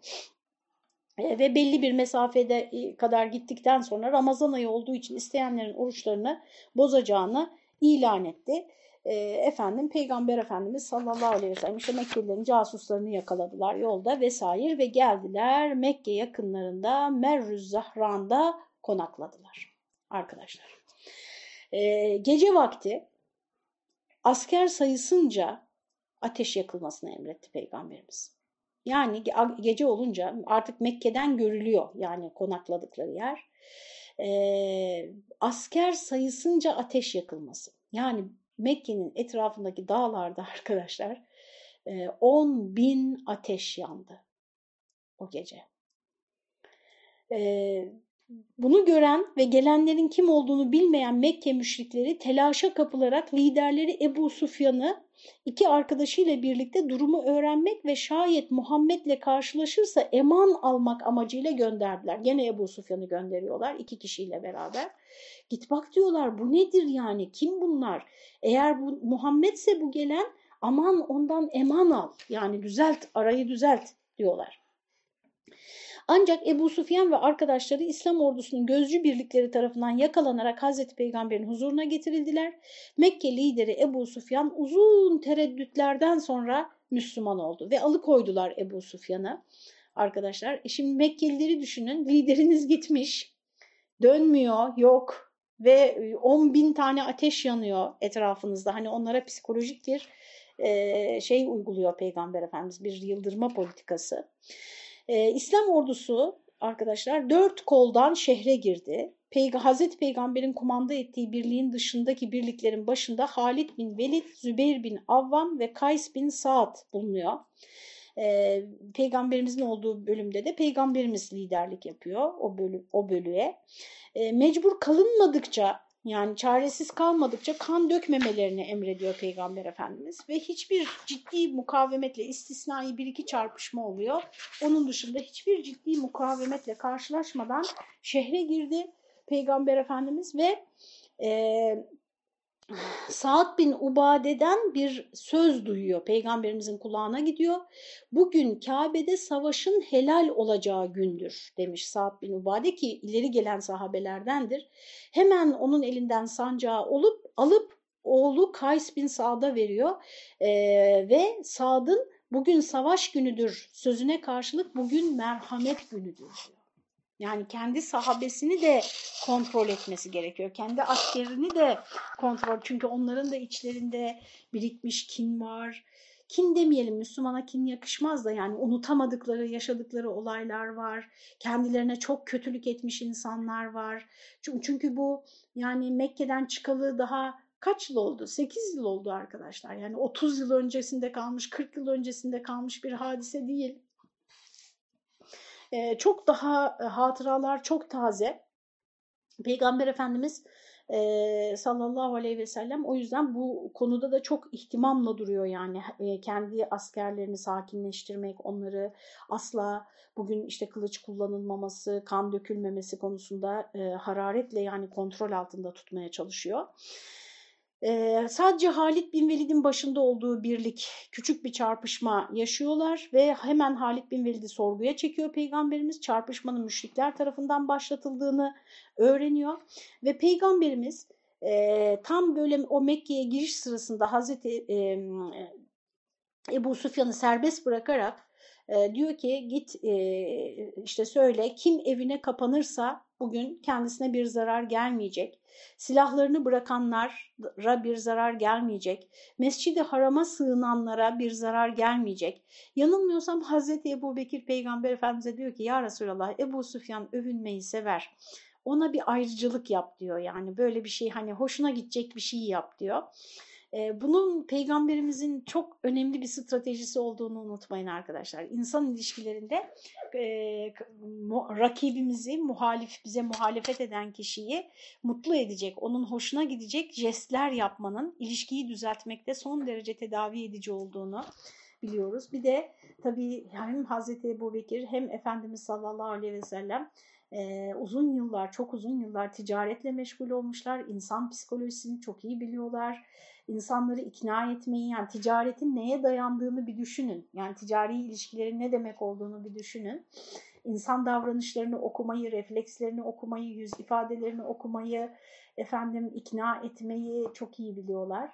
Speaker 1: Ee, ve belli bir mesafede e, kadar gittikten sonra Ramazan ayı olduğu için isteyenlerin oruçlarını bozacağını ilan etti. E, efendim Peygamber Efendimiz sallallahu aleyhi ve sellem işte Mekkelilerin casuslarını yakaladılar yolda vesaire ve geldiler Mekke yakınlarında Merrüz Zahran'da konakladılar arkadaşlar. E, gece vakti asker sayısınca ateş yakılmasını emretti Peygamberimiz. Yani gece olunca artık Mekke'den görülüyor yani konakladıkları yer. e, asker sayısınca ateş yakılması. Yani Mekke'nin etrafındaki dağlarda arkadaşlar 10 bin ateş yandı o gece. Bunu gören ve gelenlerin kim olduğunu bilmeyen Mekke müşrikleri telaşa kapılarak liderleri Ebu Sufyan'ı iki arkadaşıyla birlikte durumu öğrenmek ve şayet Muhammed'le karşılaşırsa eman almak amacıyla gönderdiler. Gene Ebu Sufyan'ı gönderiyorlar iki kişiyle beraber. Git bak diyorlar bu nedir yani kim bunlar? Eğer bu Muhammedse bu gelen aman ondan eman al yani düzelt arayı düzelt diyorlar. Ancak Ebu Sufyan ve arkadaşları İslam ordusunun gözcü birlikleri tarafından yakalanarak Hazreti Peygamber'in huzuruna getirildiler. Mekke lideri Ebu Sufyan uzun tereddütlerden sonra Müslüman oldu ve alıkoydular Ebu Sufyan'ı. Arkadaşlar e şimdi Mekkelileri düşünün lideriniz gitmiş dönmüyor yok ve 10 bin tane ateş yanıyor etrafınızda. Hani onlara psikolojik bir e, şey uyguluyor Peygamber Efendimiz bir yıldırma politikası. Ee, İslam ordusu arkadaşlar dört koldan şehre girdi. Peyg Hazreti Peygamber'in kumanda ettiği birliğin dışındaki birliklerin başında Halid bin Velid, Zübeyir bin Avvam ve Kays bin Saad bulunuyor. Ee, Peygamberimizin olduğu bölümde de Peygamberimiz liderlik yapıyor o, bölü, o bölüye. Ee, mecbur kalınmadıkça yani çaresiz kalmadıkça kan dökmemelerini emrediyor Peygamber Efendimiz ve hiçbir ciddi mukavemetle istisnai bir iki çarpışma oluyor. Onun dışında hiçbir ciddi mukavemetle karşılaşmadan şehre girdi Peygamber Efendimiz ve e, Saad bin Ubade'den bir söz duyuyor. Peygamberimizin kulağına gidiyor. Bugün Kabe'de savaşın helal olacağı gündür demiş Saad bin Ubade ki ileri gelen sahabelerdendir. Hemen onun elinden sancağı olup alıp oğlu Kays bin Saad'a veriyor ee, ve Saad'ın bugün savaş günüdür sözüne karşılık bugün merhamet günüdür diyor. Yani kendi sahabesini de kontrol etmesi gerekiyor. Kendi askerini de kontrol. Çünkü onların da içlerinde birikmiş kin var. Kin demeyelim Müslümana kin yakışmaz da yani unutamadıkları, yaşadıkları olaylar var. Kendilerine çok kötülük etmiş insanlar var. Çünkü, bu yani Mekke'den çıkalı daha kaç yıl oldu? 8 yıl oldu arkadaşlar. Yani 30 yıl öncesinde kalmış, 40 yıl öncesinde kalmış bir hadise değil e, çok daha e, hatıralar çok taze. Peygamber Efendimiz e, sallallahu aleyhi ve sellem o yüzden bu konuda da çok ihtimamla duruyor yani e, kendi askerlerini sakinleştirmek, onları asla bugün işte kılıç kullanılmaması, kan dökülmemesi konusunda e, hararetle yani kontrol altında tutmaya çalışıyor. Ee, sadece Halid bin Velid'in başında olduğu birlik küçük bir çarpışma yaşıyorlar ve hemen Halid bin Velid'i sorguya çekiyor Peygamberimiz. Çarpışmanın müşrikler tarafından başlatıldığını öğreniyor ve Peygamberimiz e, tam böyle o Mekke'ye giriş sırasında Hazreti e, Ebu Sufyan'ı serbest bırakarak e, diyor ki git e, işte söyle kim evine kapanırsa bugün kendisine bir zarar gelmeyecek. Silahlarını bırakanlara bir zarar gelmeyecek. Mescidi harama sığınanlara bir zarar gelmeyecek. Yanılmıyorsam Hazreti Ebu Bekir Peygamber Efendimiz'e diyor ki ya Resulallah Ebu Süfyan övünmeyi sever. Ona bir ayrıcalık yap diyor yani böyle bir şey hani hoşuna gidecek bir şey yap diyor. Bunun peygamberimizin çok önemli bir stratejisi olduğunu unutmayın arkadaşlar. İnsan ilişkilerinde e, rakibimizi, muhalif bize muhalefet eden kişiyi mutlu edecek, onun hoşuna gidecek jestler yapmanın ilişkiyi düzeltmekte son derece tedavi edici olduğunu biliyoruz. Bir de tabii hem Hazreti Ebu Bekir hem Efendimiz sallallahu aleyhi ve sellem e, uzun yıllar, çok uzun yıllar ticaretle meşgul olmuşlar. İnsan psikolojisini çok iyi biliyorlar insanları ikna etmeyi yani ticaretin neye dayandığını bir düşünün. Yani ticari ilişkilerin ne demek olduğunu bir düşünün. İnsan davranışlarını okumayı, reflekslerini okumayı, yüz ifadelerini okumayı, efendim ikna etmeyi çok iyi biliyorlar.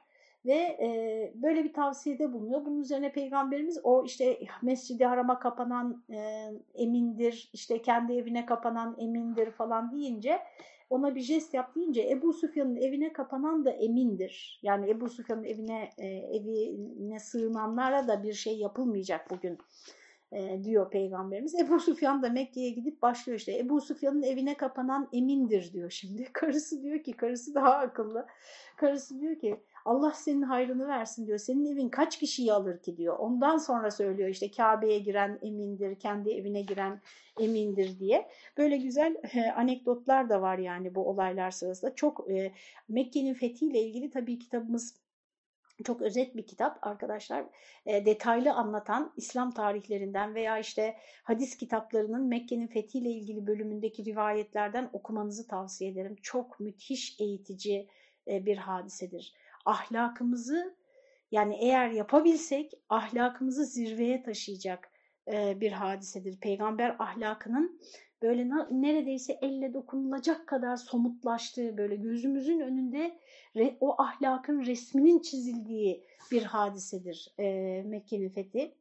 Speaker 1: Ve e, böyle bir tavsiyede bulunuyor. Bunun üzerine Peygamberimiz o işte mescidi harama kapanan e, emindir, işte kendi evine kapanan emindir falan deyince ona bir jest yap deyince Ebu Süfyan'ın evine kapanan da emindir. Yani Ebu Süfyan'ın evine e, evine sığınanlara da bir şey yapılmayacak bugün e, diyor peygamberimiz. Ebu Sufyan da Mekke'ye gidip başlıyor işte. Ebu Sufyan'ın evine kapanan emindir diyor şimdi. Karısı diyor ki, karısı daha akıllı. Karısı diyor ki Allah senin hayrını versin diyor. Senin evin kaç kişiyi alır ki diyor. Ondan sonra söylüyor işte Kabe'ye giren emindir, kendi evine giren emindir diye. Böyle güzel e, anekdotlar da var yani bu olaylar sırasında. Çok e, Mekke'nin fethiyle ilgili tabii kitabımız çok özet bir kitap arkadaşlar. E, detaylı anlatan İslam tarihlerinden veya işte hadis kitaplarının Mekke'nin fethiyle ilgili bölümündeki rivayetlerden okumanızı tavsiye ederim. Çok müthiş eğitici e, bir hadisedir. Ahlakımızı yani eğer yapabilsek ahlakımızı zirveye taşıyacak e, bir hadisedir. Peygamber ahlakının böyle neredeyse elle dokunulacak kadar somutlaştığı böyle gözümüzün önünde o ahlakın resminin çizildiği bir hadisedir e, Mekke'nin fethi.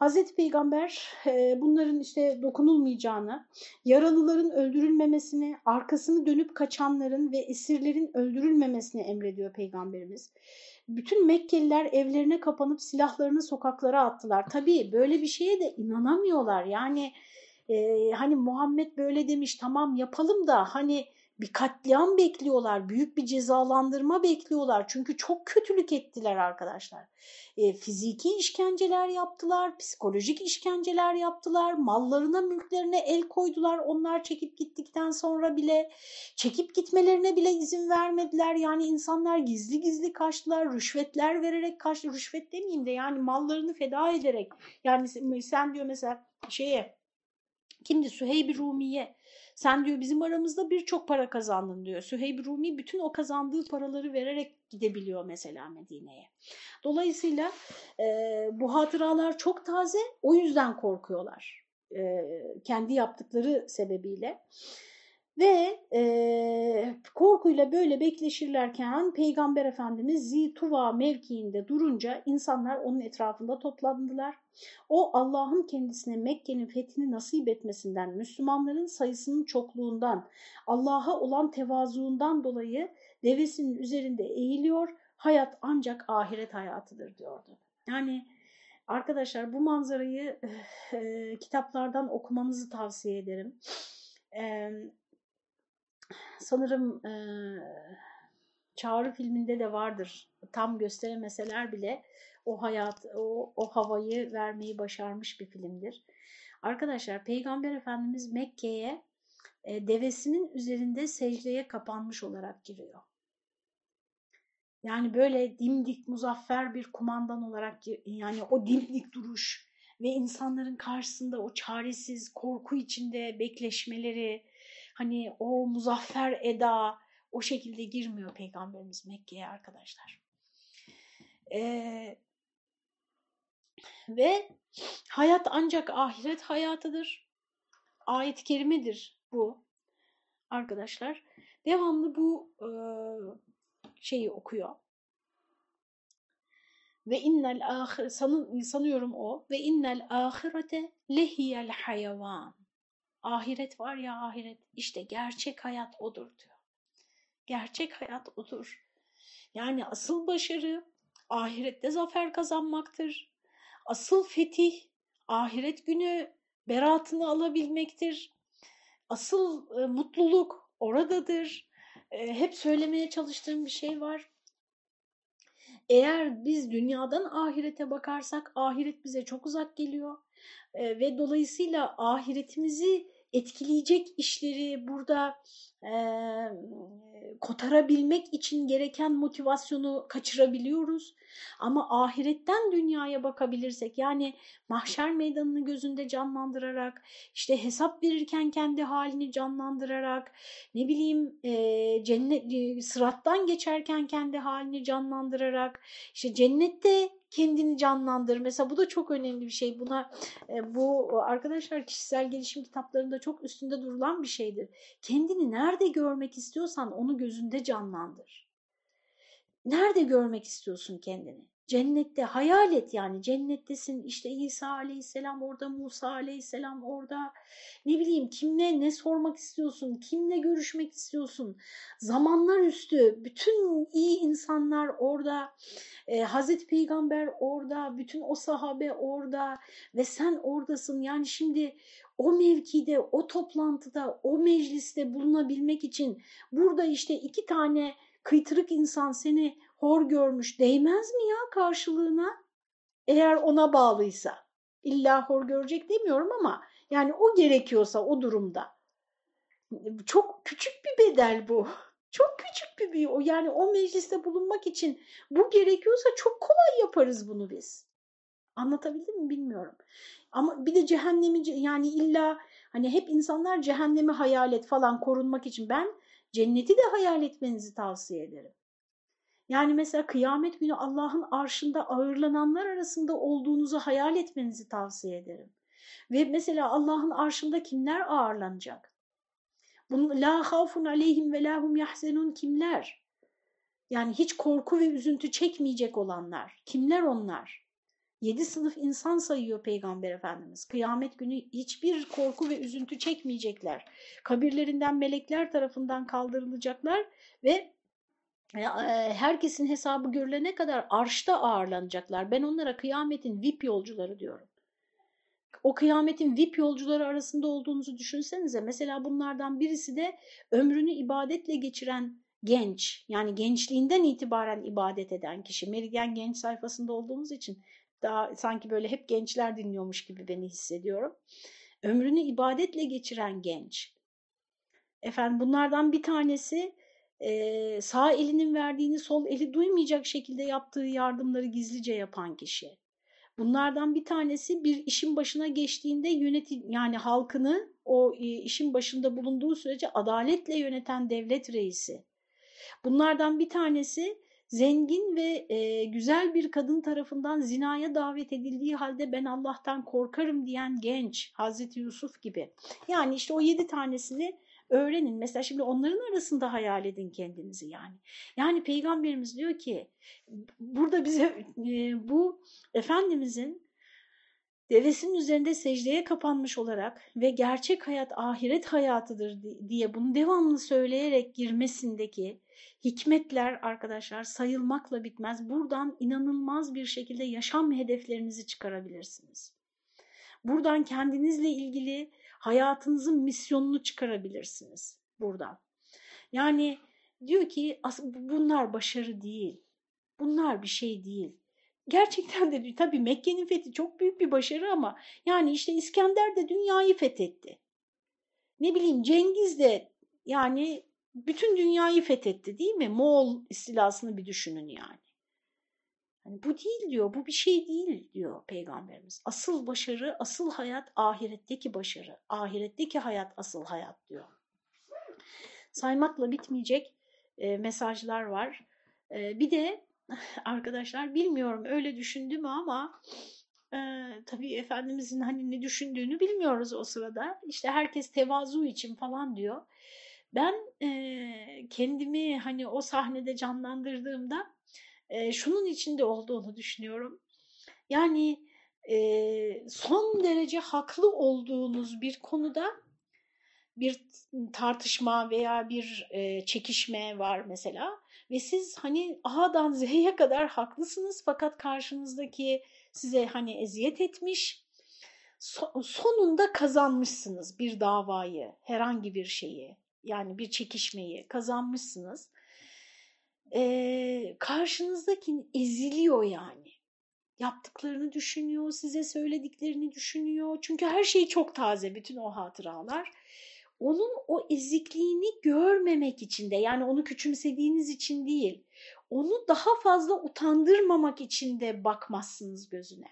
Speaker 1: Hazreti Peygamber e, bunların işte dokunulmayacağını, yaralıların öldürülmemesini, arkasını dönüp kaçanların ve esirlerin öldürülmemesini emrediyor Peygamberimiz. Bütün Mekkeliler evlerine kapanıp silahlarını sokaklara attılar. Tabii böyle bir şeye de inanamıyorlar. Yani e, hani Muhammed böyle demiş tamam yapalım da hani bir katliam bekliyorlar, büyük bir cezalandırma bekliyorlar. Çünkü çok kötülük ettiler arkadaşlar. E, fiziki işkenceler yaptılar, psikolojik işkenceler yaptılar, mallarına, mülklerine el koydular. Onlar çekip gittikten sonra bile çekip gitmelerine bile izin vermediler. Yani insanlar gizli gizli kaçtılar, rüşvetler vererek kaçtı. Rüşvet demeyeyim de yani mallarını feda ederek. Yani sen diyor mesela şeye kimdi Süheyb Rumiye sen diyor bizim aramızda birçok para kazandın diyor. Süheyb Rumi bütün o kazandığı paraları vererek gidebiliyor mesela Medine'ye. Dolayısıyla e, bu hatıralar çok taze o yüzden korkuyorlar. E, kendi yaptıkları sebebiyle. Ve e, korkuyla böyle bekleşirlerken Peygamber Efendimiz Zituva mevkiinde durunca insanlar onun etrafında toplandılar. O Allah'ın kendisine Mekke'nin fethini nasip etmesinden, Müslümanların sayısının çokluğundan, Allah'a olan tevazuundan dolayı devesinin üzerinde eğiliyor, hayat ancak ahiret hayatıdır diyordu. Yani arkadaşlar bu manzarayı e, kitaplardan okumanızı tavsiye ederim. E, sanırım e, Çağrı filminde de vardır. Tam gösteremeseler bile o hayat, o, o havayı vermeyi başarmış bir filmdir. Arkadaşlar Peygamber Efendimiz Mekke'ye e, devesinin üzerinde secdeye kapanmış olarak giriyor. Yani böyle dimdik muzaffer bir kumandan olarak yani o dimdik duruş ve insanların karşısında o çaresiz korku içinde bekleşmeleri hani o muzaffer eda o şekilde girmiyor Peygamberimiz Mekke'ye arkadaşlar. Ee, ve hayat ancak ahiret hayatıdır. Ayet-i kerimedir bu arkadaşlar. Devamlı bu e, şeyi okuyor. Ve innel ahir sanıyorum o ve innel ahirete lehiyel hayvan. Ahiret var ya ahiret işte gerçek hayat odur diyor. Gerçek hayat odur. Yani asıl başarı ahirette zafer kazanmaktır. Asıl fetih ahiret günü beratını alabilmektir. Asıl e, mutluluk oradadır. E, hep söylemeye çalıştığım bir şey var. Eğer biz dünyadan ahirete bakarsak ahiret bize çok uzak geliyor e, ve dolayısıyla ahiretimizi etkileyecek işleri burada e, kotarabilmek için gereken motivasyonu kaçırabiliyoruz. Ama ahiretten dünyaya bakabilirsek yani mahşer meydanını gözünde canlandırarak işte hesap verirken kendi halini canlandırarak ne bileyim e, cennet e, sırattan geçerken kendi halini canlandırarak işte cennette kendini canlandır. Mesela bu da çok önemli bir şey. Buna e, bu arkadaşlar kişisel gelişim kitaplarında çok üstünde durulan bir şeydir. Kendini nerede görmek istiyorsan onu gözünde canlandır. Nerede görmek istiyorsun kendini? Cennette hayal et yani. Cennettesin işte İsa aleyhisselam orada Musa aleyhisselam orada ne bileyim kimle ne sormak istiyorsun kimle görüşmek istiyorsun. Zamanlar üstü bütün iyi insanlar orada e, Hazreti Peygamber orada bütün o sahabe orada ve sen oradasın. Yani şimdi o mevkide o toplantıda o mecliste bulunabilmek için burada işte iki tane kıytırık insan seni hor görmüş değmez mi ya karşılığına? Eğer ona bağlıysa. İlla hor görecek demiyorum ama yani o gerekiyorsa o durumda. Çok küçük bir bedel bu. Çok küçük bir o yani o mecliste bulunmak için bu gerekiyorsa çok kolay yaparız bunu biz. Anlatabildim mi bilmiyorum. Ama bir de cehennemi yani illa hani hep insanlar cehennemi hayal et falan korunmak için ben cenneti de hayal etmenizi tavsiye ederim. Yani mesela kıyamet günü Allah'ın arşında ağırlananlar arasında olduğunuzu hayal etmenizi tavsiye ederim. Ve mesela Allah'ın arşında kimler ağırlanacak? La havfun aleyhim ve lahum yahzenun kimler? Yani hiç korku ve üzüntü çekmeyecek olanlar. Kimler onlar? Yedi sınıf insan sayıyor Peygamber Efendimiz. Kıyamet günü hiçbir korku ve üzüntü çekmeyecekler. Kabirlerinden melekler tarafından kaldırılacaklar ve herkesin hesabı görülene kadar arşta ağırlanacaklar. Ben onlara kıyametin VIP yolcuları diyorum. O kıyametin VIP yolcuları arasında olduğunuzu düşünsenize. Mesela bunlardan birisi de ömrünü ibadetle geçiren genç. Yani gençliğinden itibaren ibadet eden kişi. Meridyen Genç sayfasında olduğumuz için daha sanki böyle hep gençler dinliyormuş gibi beni hissediyorum. Ömrünü ibadetle geçiren genç. Efendim bunlardan bir tanesi e, sağ elinin verdiğini sol eli duymayacak şekilde yaptığı yardımları gizlice yapan kişi. Bunlardan bir tanesi bir işin başına geçtiğinde yönetim yani halkını o e, işin başında bulunduğu sürece adaletle yöneten devlet reisi. Bunlardan bir tanesi zengin ve e, güzel bir kadın tarafından zinaya davet edildiği halde ben Allah'tan korkarım diyen genç Hazreti Yusuf gibi. Yani işte o yedi tanesini öğrenin. Mesela şimdi onların arasında hayal edin kendinizi yani. Yani peygamberimiz diyor ki burada bize e, bu Efendimizin devesinin üzerinde secdeye kapanmış olarak ve gerçek hayat ahiret hayatıdır diye bunu devamlı söyleyerek girmesindeki hikmetler arkadaşlar sayılmakla bitmez. Buradan inanılmaz bir şekilde yaşam hedeflerinizi çıkarabilirsiniz. Buradan kendinizle ilgili hayatınızın misyonunu çıkarabilirsiniz buradan. Yani diyor ki bunlar başarı değil. Bunlar bir şey değil. Gerçekten de tabii Mekke'nin fethi çok büyük bir başarı ama yani işte İskender de dünyayı fethetti. Ne bileyim Cengiz de yani bütün dünyayı fethetti değil mi? Moğol istilasını bir düşünün yani. Hani bu değil diyor, bu bir şey değil diyor Peygamberimiz. Asıl başarı, asıl hayat ahiretteki başarı. Ahiretteki hayat asıl hayat diyor. Saymakla bitmeyecek e, mesajlar var. E, bir de arkadaşlar bilmiyorum öyle düşündüm ama e, tabii Efendimizin hani ne düşündüğünü bilmiyoruz o sırada. İşte herkes tevazu için falan diyor. Ben e, kendimi hani o sahnede canlandırdığımda e, şunun içinde olduğunu düşünüyorum. Yani e, son derece haklı olduğunuz bir konuda bir tartışma veya bir e, çekişme var mesela ve siz hani A'dan Z'ye kadar haklısınız fakat karşınızdaki size hani eziyet etmiş so sonunda kazanmışsınız bir davayı herhangi bir şeyi yani bir çekişmeyi kazanmışsınız e, karşınızdaki eziliyor yani. Yaptıklarını düşünüyor, size söylediklerini düşünüyor. Çünkü her şey çok taze, bütün o hatıralar. Onun o ezikliğini görmemek için de yani onu küçümsediğiniz için değil, onu daha fazla utandırmamak için de bakmazsınız gözüne.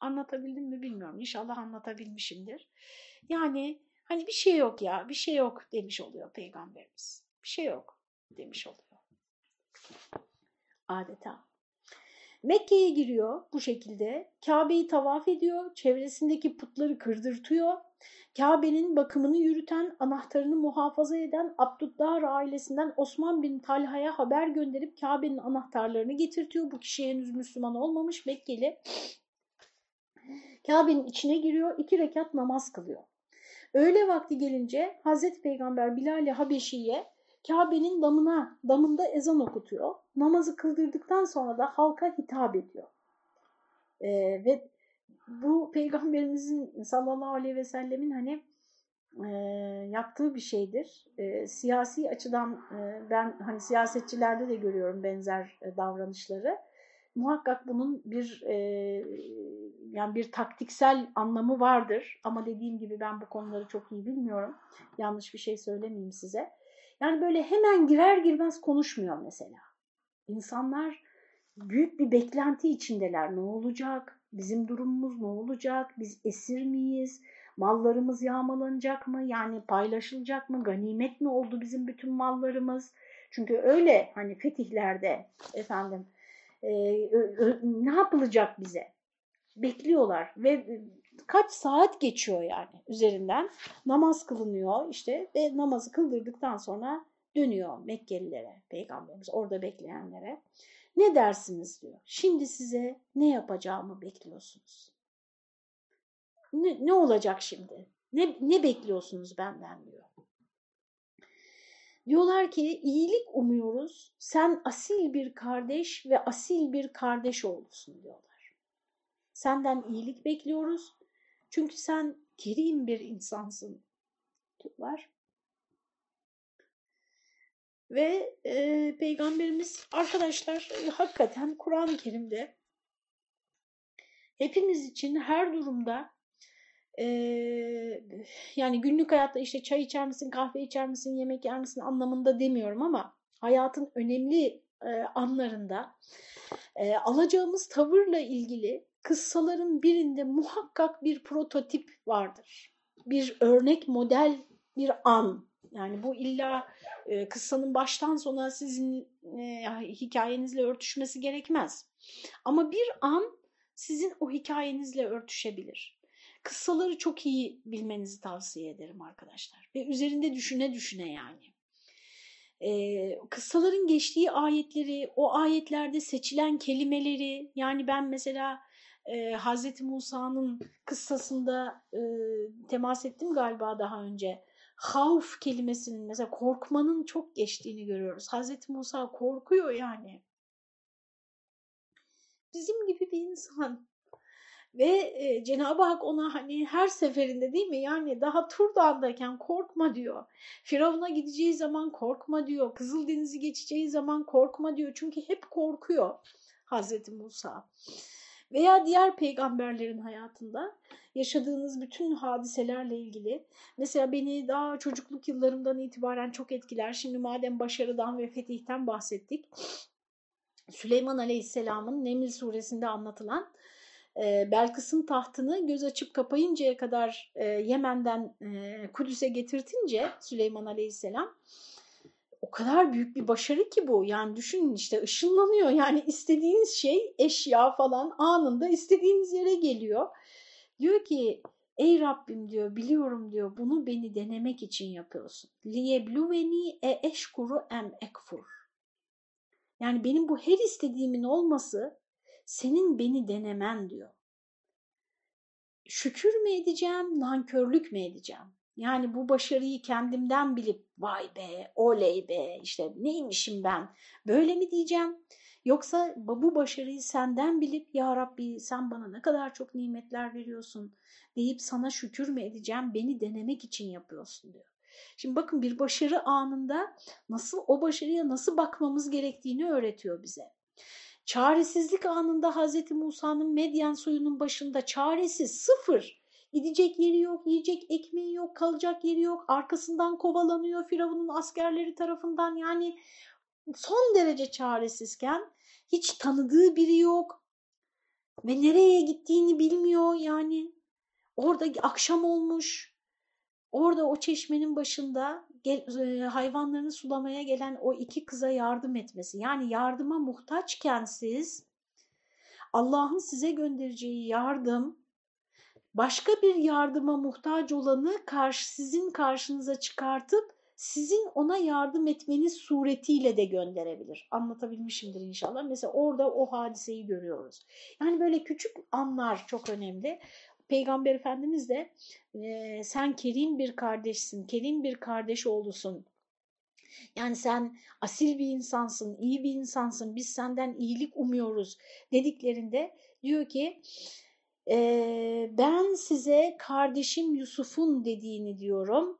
Speaker 1: Anlatabildim mi bilmiyorum. İnşallah anlatabilmişimdir. Yani hani bir şey yok ya, bir şey yok demiş oluyor peygamberimiz. Bir şey yok demiş oluyor adeta. Mekke'ye giriyor bu şekilde. Kabe'yi tavaf ediyor. Çevresindeki putları kırdırtıyor. Kabe'nin bakımını yürüten, anahtarını muhafaza eden Abdüddar ailesinden Osman bin Talha'ya haber gönderip Kabe'nin anahtarlarını getirtiyor. Bu kişi henüz Müslüman olmamış Mekkeli. Kabe'nin içine giriyor, iki rekat namaz kılıyor. Öğle vakti gelince Hazreti Peygamber Bilal-i Habeşi'ye Kabe'nin damına, damında ezan okutuyor. Namazı kıldırdıktan sonra da halka hitap ediyor. Ee, ve bu peygamberimizin sallallahu aleyhi ve sellemin hani e, yaptığı bir şeydir. E, siyasi açıdan e, ben hani siyasetçilerde de görüyorum benzer e, davranışları. Muhakkak bunun bir e, yani bir taktiksel anlamı vardır ama dediğim gibi ben bu konuları çok iyi bilmiyorum. Yanlış bir şey söylemeyeyim size. Yani böyle hemen girer girmez konuşmuyor mesela. İnsanlar büyük bir beklenti içindeler. Ne olacak? Bizim durumumuz ne olacak? Biz esir miyiz? Mallarımız yağmalanacak mı? Yani paylaşılacak mı? Ganimet mi oldu bizim bütün mallarımız? Çünkü öyle hani fetihlerde efendim e, ne yapılacak bize? Bekliyorlar ve kaç saat geçiyor yani üzerinden namaz kılınıyor işte ve namazı kıldırdıktan sonra dönüyor Mekkelilere, peygamberimiz orada bekleyenlere. Ne dersiniz diyor. Şimdi size ne yapacağımı bekliyorsunuz. Ne, ne olacak şimdi? Ne, ne bekliyorsunuz benden diyor. Diyorlar ki iyilik umuyoruz. Sen asil bir kardeş ve asil bir kardeş oğlusun diyorlar. Senden iyilik bekliyoruz. Çünkü sen kerim bir insansın diyorlar. Ve e, Peygamberimiz arkadaşlar e, hakikaten Kur'an-ı Kerim'de hepimiz için her durumda e, yani günlük hayatta işte çay içer misin, kahve içer misin, yemek yer misin anlamında demiyorum ama hayatın önemli e, anlarında e, alacağımız tavırla ilgili kıssaların birinde muhakkak bir prototip vardır. Bir örnek model, bir an. Yani bu illa e, kıssanın baştan sona sizin e, hikayenizle örtüşmesi gerekmez. Ama bir an sizin o hikayenizle örtüşebilir. Kıssaları çok iyi bilmenizi tavsiye ederim arkadaşlar. Ve üzerinde düşüne düşüne yani. Ee, kıssaların geçtiği ayetleri, o ayetlerde seçilen kelimeleri, yani ben mesela e, Hazreti Musa'nın kıssasında e, temas ettim galiba daha önce. Havf kelimesinin mesela korkmanın çok geçtiğini görüyoruz. Hazreti Musa korkuyor yani. Bizim gibi bir insan. Ve e, Cenab-ı Hak ona hani her seferinde değil mi yani daha Tur Dağı'ndayken korkma diyor. Firavun'a gideceği zaman korkma diyor. Kızıldeniz'i geçeceği zaman korkma diyor. Çünkü hep korkuyor Hazreti Musa. Veya diğer peygamberlerin hayatında yaşadığınız bütün hadiselerle ilgili. Mesela beni daha çocukluk yıllarımdan itibaren çok etkiler. Şimdi madem başarıdan ve fetihten bahsettik. Süleyman Aleyhisselam'ın Neml suresinde anlatılan e, Belkıs'ın tahtını göz açıp kapayıncaya kadar Yemen'den Kudüs'e getirtince Süleyman Aleyhisselam o kadar büyük bir başarı ki bu. Yani düşünün işte ışınlanıyor. Yani istediğiniz şey eşya falan anında istediğiniz yere geliyor. Diyor ki ey Rabbim diyor biliyorum diyor bunu beni denemek için yapıyorsun. Liyebluveni e eşkuru em ekfur. Yani benim bu her istediğimin olması senin beni denemen diyor. Şükür mü edeceğim, nankörlük mü edeceğim? Yani bu başarıyı kendimden bilip vay be, oley be, işte neymişim ben böyle mi diyeceğim? Yoksa bu başarıyı senden bilip ya Rabbi sen bana ne kadar çok nimetler veriyorsun deyip sana şükür mü edeceğim beni denemek için yapıyorsun diyor. Şimdi bakın bir başarı anında nasıl o başarıya nasıl bakmamız gerektiğini öğretiyor bize. Çaresizlik anında Hazreti Musa'nın Medyen suyunun başında çaresiz sıfır Gidecek yeri yok, yiyecek ekmeği yok, kalacak yeri yok. Arkasından kovalanıyor Firavun'un askerleri tarafından. Yani son derece çaresizken hiç tanıdığı biri yok ve nereye gittiğini bilmiyor yani. Orada akşam olmuş. Orada o çeşmenin başında gel, e, hayvanlarını sulamaya gelen o iki kıza yardım etmesi. Yani yardıma muhtaçken siz Allah'ın size göndereceği yardım başka bir yardıma muhtaç olanı karşı, sizin karşınıza çıkartıp sizin ona yardım etmeniz suretiyle de gönderebilir. Anlatabilmişimdir inşallah. Mesela orada o hadiseyi görüyoruz. Yani böyle küçük anlar çok önemli. Peygamber Efendimiz de e, sen kerim bir kardeşsin, kerim bir kardeş oğlusun. Yani sen asil bir insansın, iyi bir insansın, biz senden iyilik umuyoruz dediklerinde diyor ki e, ben size kardeşim Yusuf'un dediğini diyorum.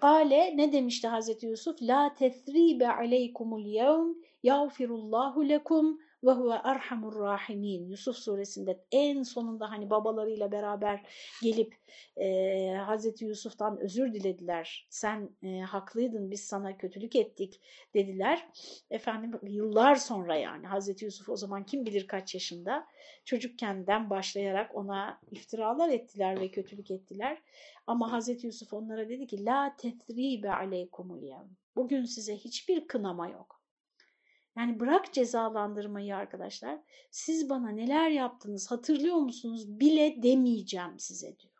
Speaker 1: Gale ne demişti Hazreti Yusuf? La tesribe aleykumul yevm yağfirullahu lekum ve huve erhamur rahimin. Yusuf suresinde en sonunda hani babalarıyla beraber gelip e, Hazreti Yusuf'tan özür dilediler. Sen e, haklıydın biz sana kötülük ettik dediler. Efendim yıllar sonra yani Hazreti Yusuf o zaman kim bilir kaç yaşında çocukkenden başlayarak ona iftiralar ettiler ve kötülük ettiler. Ama Hazreti Yusuf onlara dedi ki la tetribe aleykumul yevm. Bugün size hiçbir kınama yok. Yani bırak cezalandırmayı arkadaşlar. Siz bana neler yaptınız hatırlıyor musunuz bile demeyeceğim size diyor.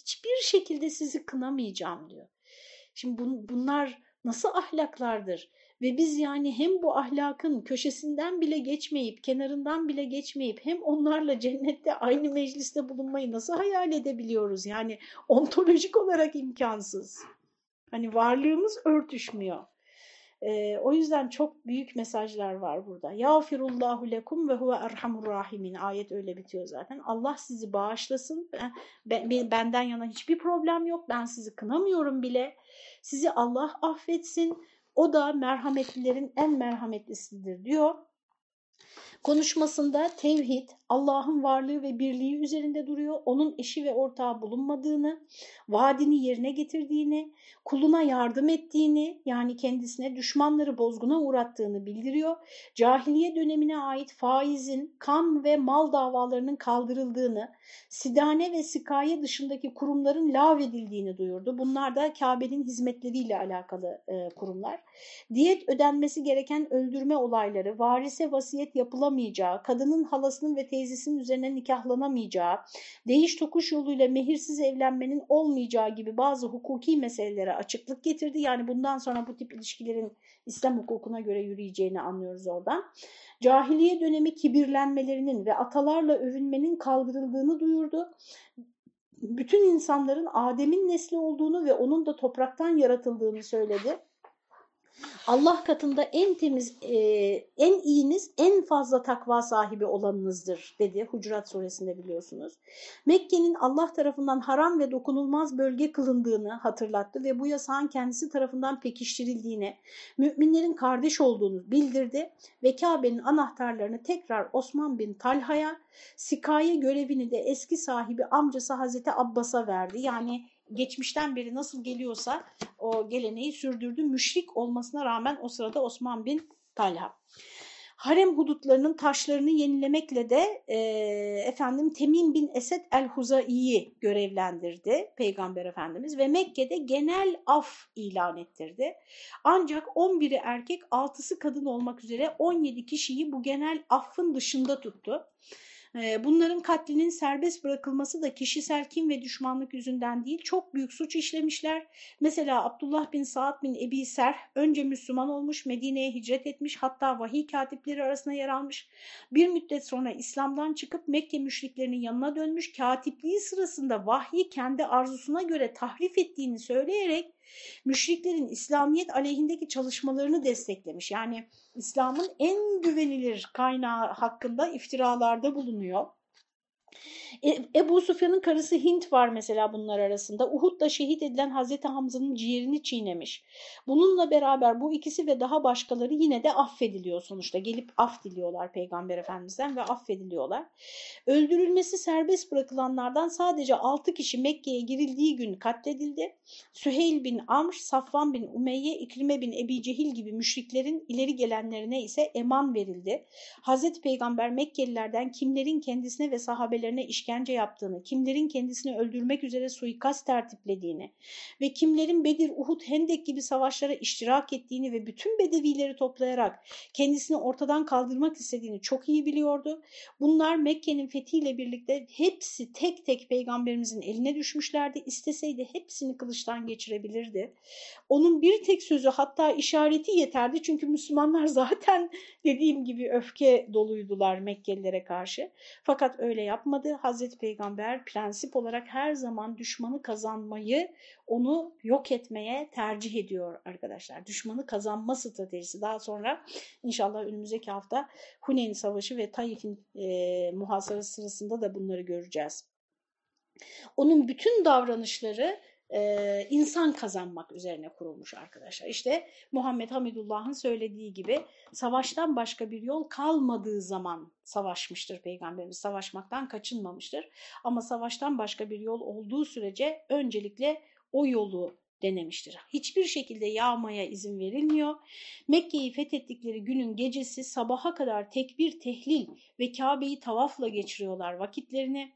Speaker 1: Hiçbir şekilde sizi kınamayacağım diyor. Şimdi bun, bunlar nasıl ahlaklardır? Ve biz yani hem bu ahlakın köşesinden bile geçmeyip, kenarından bile geçmeyip hem onlarla cennette aynı mecliste bulunmayı nasıl hayal edebiliyoruz? Yani ontolojik olarak imkansız. Hani varlığımız örtüşmüyor. Ee, o yüzden çok büyük mesajlar var burada. Yağfirullahu lekum ve huve erhamur rahimin. Ayet öyle bitiyor zaten. Allah sizi bağışlasın. Ben, benden yana hiçbir problem yok. Ben sizi kınamıyorum bile. Sizi Allah affetsin. O da merhametlilerin en merhametlisidir diyor. Konuşmasında tevhid, Allah'ın varlığı ve birliği üzerinde duruyor. Onun eşi ve ortağı bulunmadığını, vaadini yerine getirdiğini, kuluna yardım ettiğini yani kendisine düşmanları bozguna uğrattığını bildiriyor. Cahiliye dönemine ait faizin, kan ve mal davalarının kaldırıldığını, sidane ve sikaye dışındaki kurumların lağvedildiğini duyurdu. Bunlar da Kabe'nin hizmetleriyle alakalı e, kurumlar. Diyet ödenmesi gereken öldürme olayları, varise vasiyet yapılamayacağı, kadının halasının ve teyzesinin üzerine nikahlanamayacağı, değiş tokuş yoluyla mehirsiz evlenmenin olmayacağı gibi bazı hukuki meselelere açıklık getirdi. Yani bundan sonra bu tip ilişkilerin İslam hukukuna göre yürüyeceğini anlıyoruz oradan. Cahiliye dönemi kibirlenmelerinin ve atalarla övünmenin kaldırıldığını duyurdu bütün insanların Adem'in nesli olduğunu ve onun da topraktan yaratıldığını söyledi. Allah katında en temiz, e, en iyiniz, en fazla takva sahibi olanınızdır dedi Hucurat suresinde biliyorsunuz. Mekke'nin Allah tarafından haram ve dokunulmaz bölge kılındığını hatırlattı ve bu yasağın kendisi tarafından pekiştirildiğini, müminlerin kardeş olduğunu bildirdi ve Kabe'nin anahtarlarını tekrar Osman bin Talha'ya, sikaye görevini de eski sahibi amcası Hazreti Abbas'a verdi. Yani geçmişten beri nasıl geliyorsa o geleneği sürdürdü. Müşrik olmasına rağmen o sırada Osman bin Talha. Harem hudutlarının taşlarını yenilemekle de e, efendim Temim bin Esed el-Huzai'yi görevlendirdi Peygamber Efendimiz ve Mekke'de genel af ilan ettirdi. Ancak 11'i erkek 6'sı kadın olmak üzere 17 kişiyi bu genel affın dışında tuttu. Bunların katlinin serbest bırakılması da kişisel kim ve düşmanlık yüzünden değil çok büyük suç işlemişler. Mesela Abdullah bin Saad bin Ebi Serh önce Müslüman olmuş Medine'ye hicret etmiş hatta vahiy katipleri arasında yer almış. Bir müddet sonra İslam'dan çıkıp Mekke müşriklerinin yanına dönmüş katipliği sırasında vahyi kendi arzusuna göre tahrif ettiğini söyleyerek müşriklerin İslamiyet aleyhindeki çalışmalarını desteklemiş. Yani İslam'ın en güvenilir kaynağı hakkında iftiralarda bulunuyor. E, Ebu Sufyan'ın karısı Hint var mesela bunlar arasında. Uhud'da şehit edilen Hazreti Hamza'nın ciğerini çiğnemiş. Bununla beraber bu ikisi ve daha başkaları yine de affediliyor sonuçta. Gelip af diliyorlar Peygamber Efendimiz'den ve affediliyorlar. Öldürülmesi serbest bırakılanlardan sadece 6 kişi Mekke'ye girildiği gün katledildi. Süheyl bin Amr, Safvan bin Umeyye, İkrime bin Ebi Cehil gibi müşriklerin ileri gelenlerine ise eman verildi. Hazreti Peygamber Mekkelilerden kimlerin kendisine ve sahabelerine ailelerine işkence yaptığını, kimlerin kendisini öldürmek üzere suikast tertiplediğini ve kimlerin Bedir, Uhud, Hendek gibi savaşlara iştirak ettiğini ve bütün bedevileri toplayarak kendisini ortadan kaldırmak istediğini çok iyi biliyordu. Bunlar Mekke'nin fethiyle birlikte hepsi tek tek peygamberimizin eline düşmüşlerdi. İsteseydi hepsini kılıçtan geçirebilirdi. Onun bir tek sözü hatta işareti yeterdi çünkü Müslümanlar zaten dediğim gibi öfke doluydular Mekkelilere karşı. Fakat öyle yapmadı. Hazreti Peygamber prensip olarak her zaman düşmanı kazanmayı, onu yok etmeye tercih ediyor arkadaşlar. Düşmanı kazanma stratejisi. Daha sonra inşallah önümüzdeki hafta Huneyn Savaşı ve Taif'in e, muhasarası sırasında da bunları göreceğiz. Onun bütün davranışları e, insan kazanmak üzerine kurulmuş arkadaşlar. İşte Muhammed Hamidullah'ın söylediği gibi savaştan başka bir yol kalmadığı zaman savaşmıştır Peygamberimiz. Savaşmaktan kaçınmamıştır. Ama savaştan başka bir yol olduğu sürece öncelikle o yolu denemiştir. Hiçbir şekilde yağmaya izin verilmiyor. Mekke'yi fethettikleri günün gecesi sabaha kadar tekbir, tehlil ve Kabe'yi tavafla geçiriyorlar vakitlerini.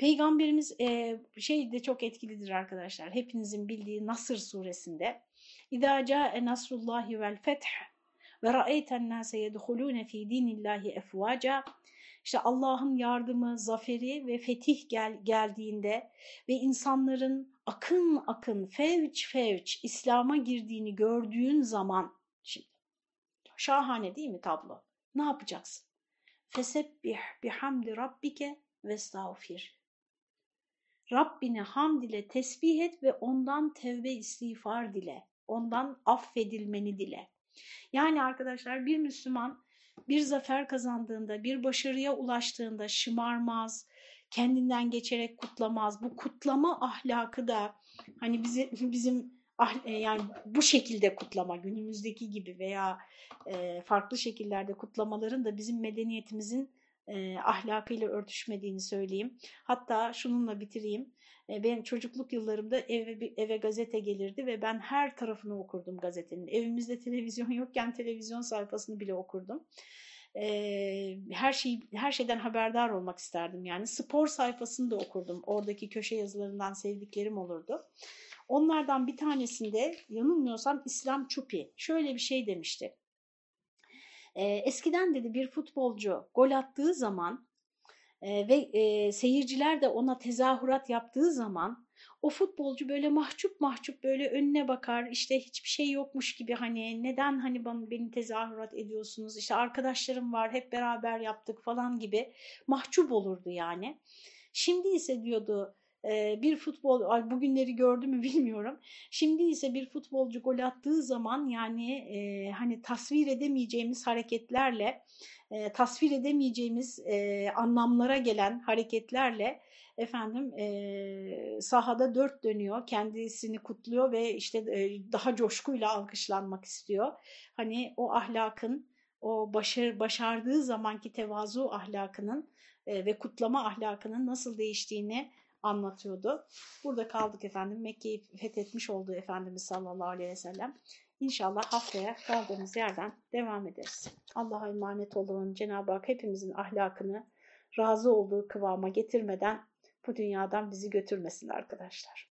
Speaker 1: Peygamberimiz e, şey de çok etkilidir arkadaşlar. Hepinizin bildiği Nasır suresinde. İzâ câe nasrullâhi vel feth ve ra'eyten nâse yedhulûne fî dînillâhi efvâca. İşte Allah'ın yardımı, zaferi ve fetih gel, geldiğinde ve insanların akın akın, fevç fevç İslam'a girdiğini gördüğün zaman, şimdi şahane değil mi tablo? Ne yapacaksın? Fesebbih bihamdi rabbike ve estağfir. Rabbini hamd ile tesbih et ve ondan tevbe istiğfar dile. Ondan affedilmeni dile. Yani arkadaşlar bir Müslüman bir zafer kazandığında, bir başarıya ulaştığında şımarmaz, kendinden geçerek kutlamaz. Bu kutlama ahlakı da hani bizi, bizim ah, yani bu şekilde kutlama günümüzdeki gibi veya e, farklı şekillerde kutlamaların da bizim medeniyetimizin e, ahlakıyla örtüşmediğini söyleyeyim. Hatta şununla bitireyim. E, benim çocukluk yıllarımda eve, eve gazete gelirdi ve ben her tarafını okurdum gazetenin. Evimizde televizyon yokken televizyon sayfasını bile okurdum. E, her şey her şeyden haberdar olmak isterdim. Yani spor sayfasını da okurdum. Oradaki köşe yazılarından sevdiklerim olurdu. Onlardan bir tanesinde yanılmıyorsam İslam Çupi şöyle bir şey demişti. E, eskiden dedi bir futbolcu gol attığı zaman e, ve e, seyirciler de ona tezahürat yaptığı zaman o futbolcu böyle mahcup mahcup böyle önüne bakar işte hiçbir şey yokmuş gibi hani neden hani bana, beni tezahürat ediyorsunuz işte arkadaşlarım var hep beraber yaptık falan gibi mahcup olurdu yani. Şimdi ise diyordu bir futbol bugünleri gördü mü bilmiyorum. Şimdi ise bir futbolcu gol attığı zaman yani e, hani tasvir edemeyeceğimiz hareketlerle e, tasvir edemeyeceğimiz e, anlamlara gelen hareketlerle efendim e, sahada dört dönüyor kendisini kutluyor ve işte e, daha coşkuyla alkışlanmak istiyor. Hani o ahlakın o başarı, başardığı zamanki tevazu ahlakının ve kutlama ahlakının nasıl değiştiğini anlatıyordu. Burada kaldık efendim. Mekke'yi fethetmiş olduğu Efendimiz sallallahu aleyhi ve sellem. İnşallah haftaya kaldığımız yerden devam ederiz. Allah'a emanet olun. Cenab-ı Hak hepimizin ahlakını razı olduğu kıvama getirmeden bu dünyadan bizi götürmesin arkadaşlar.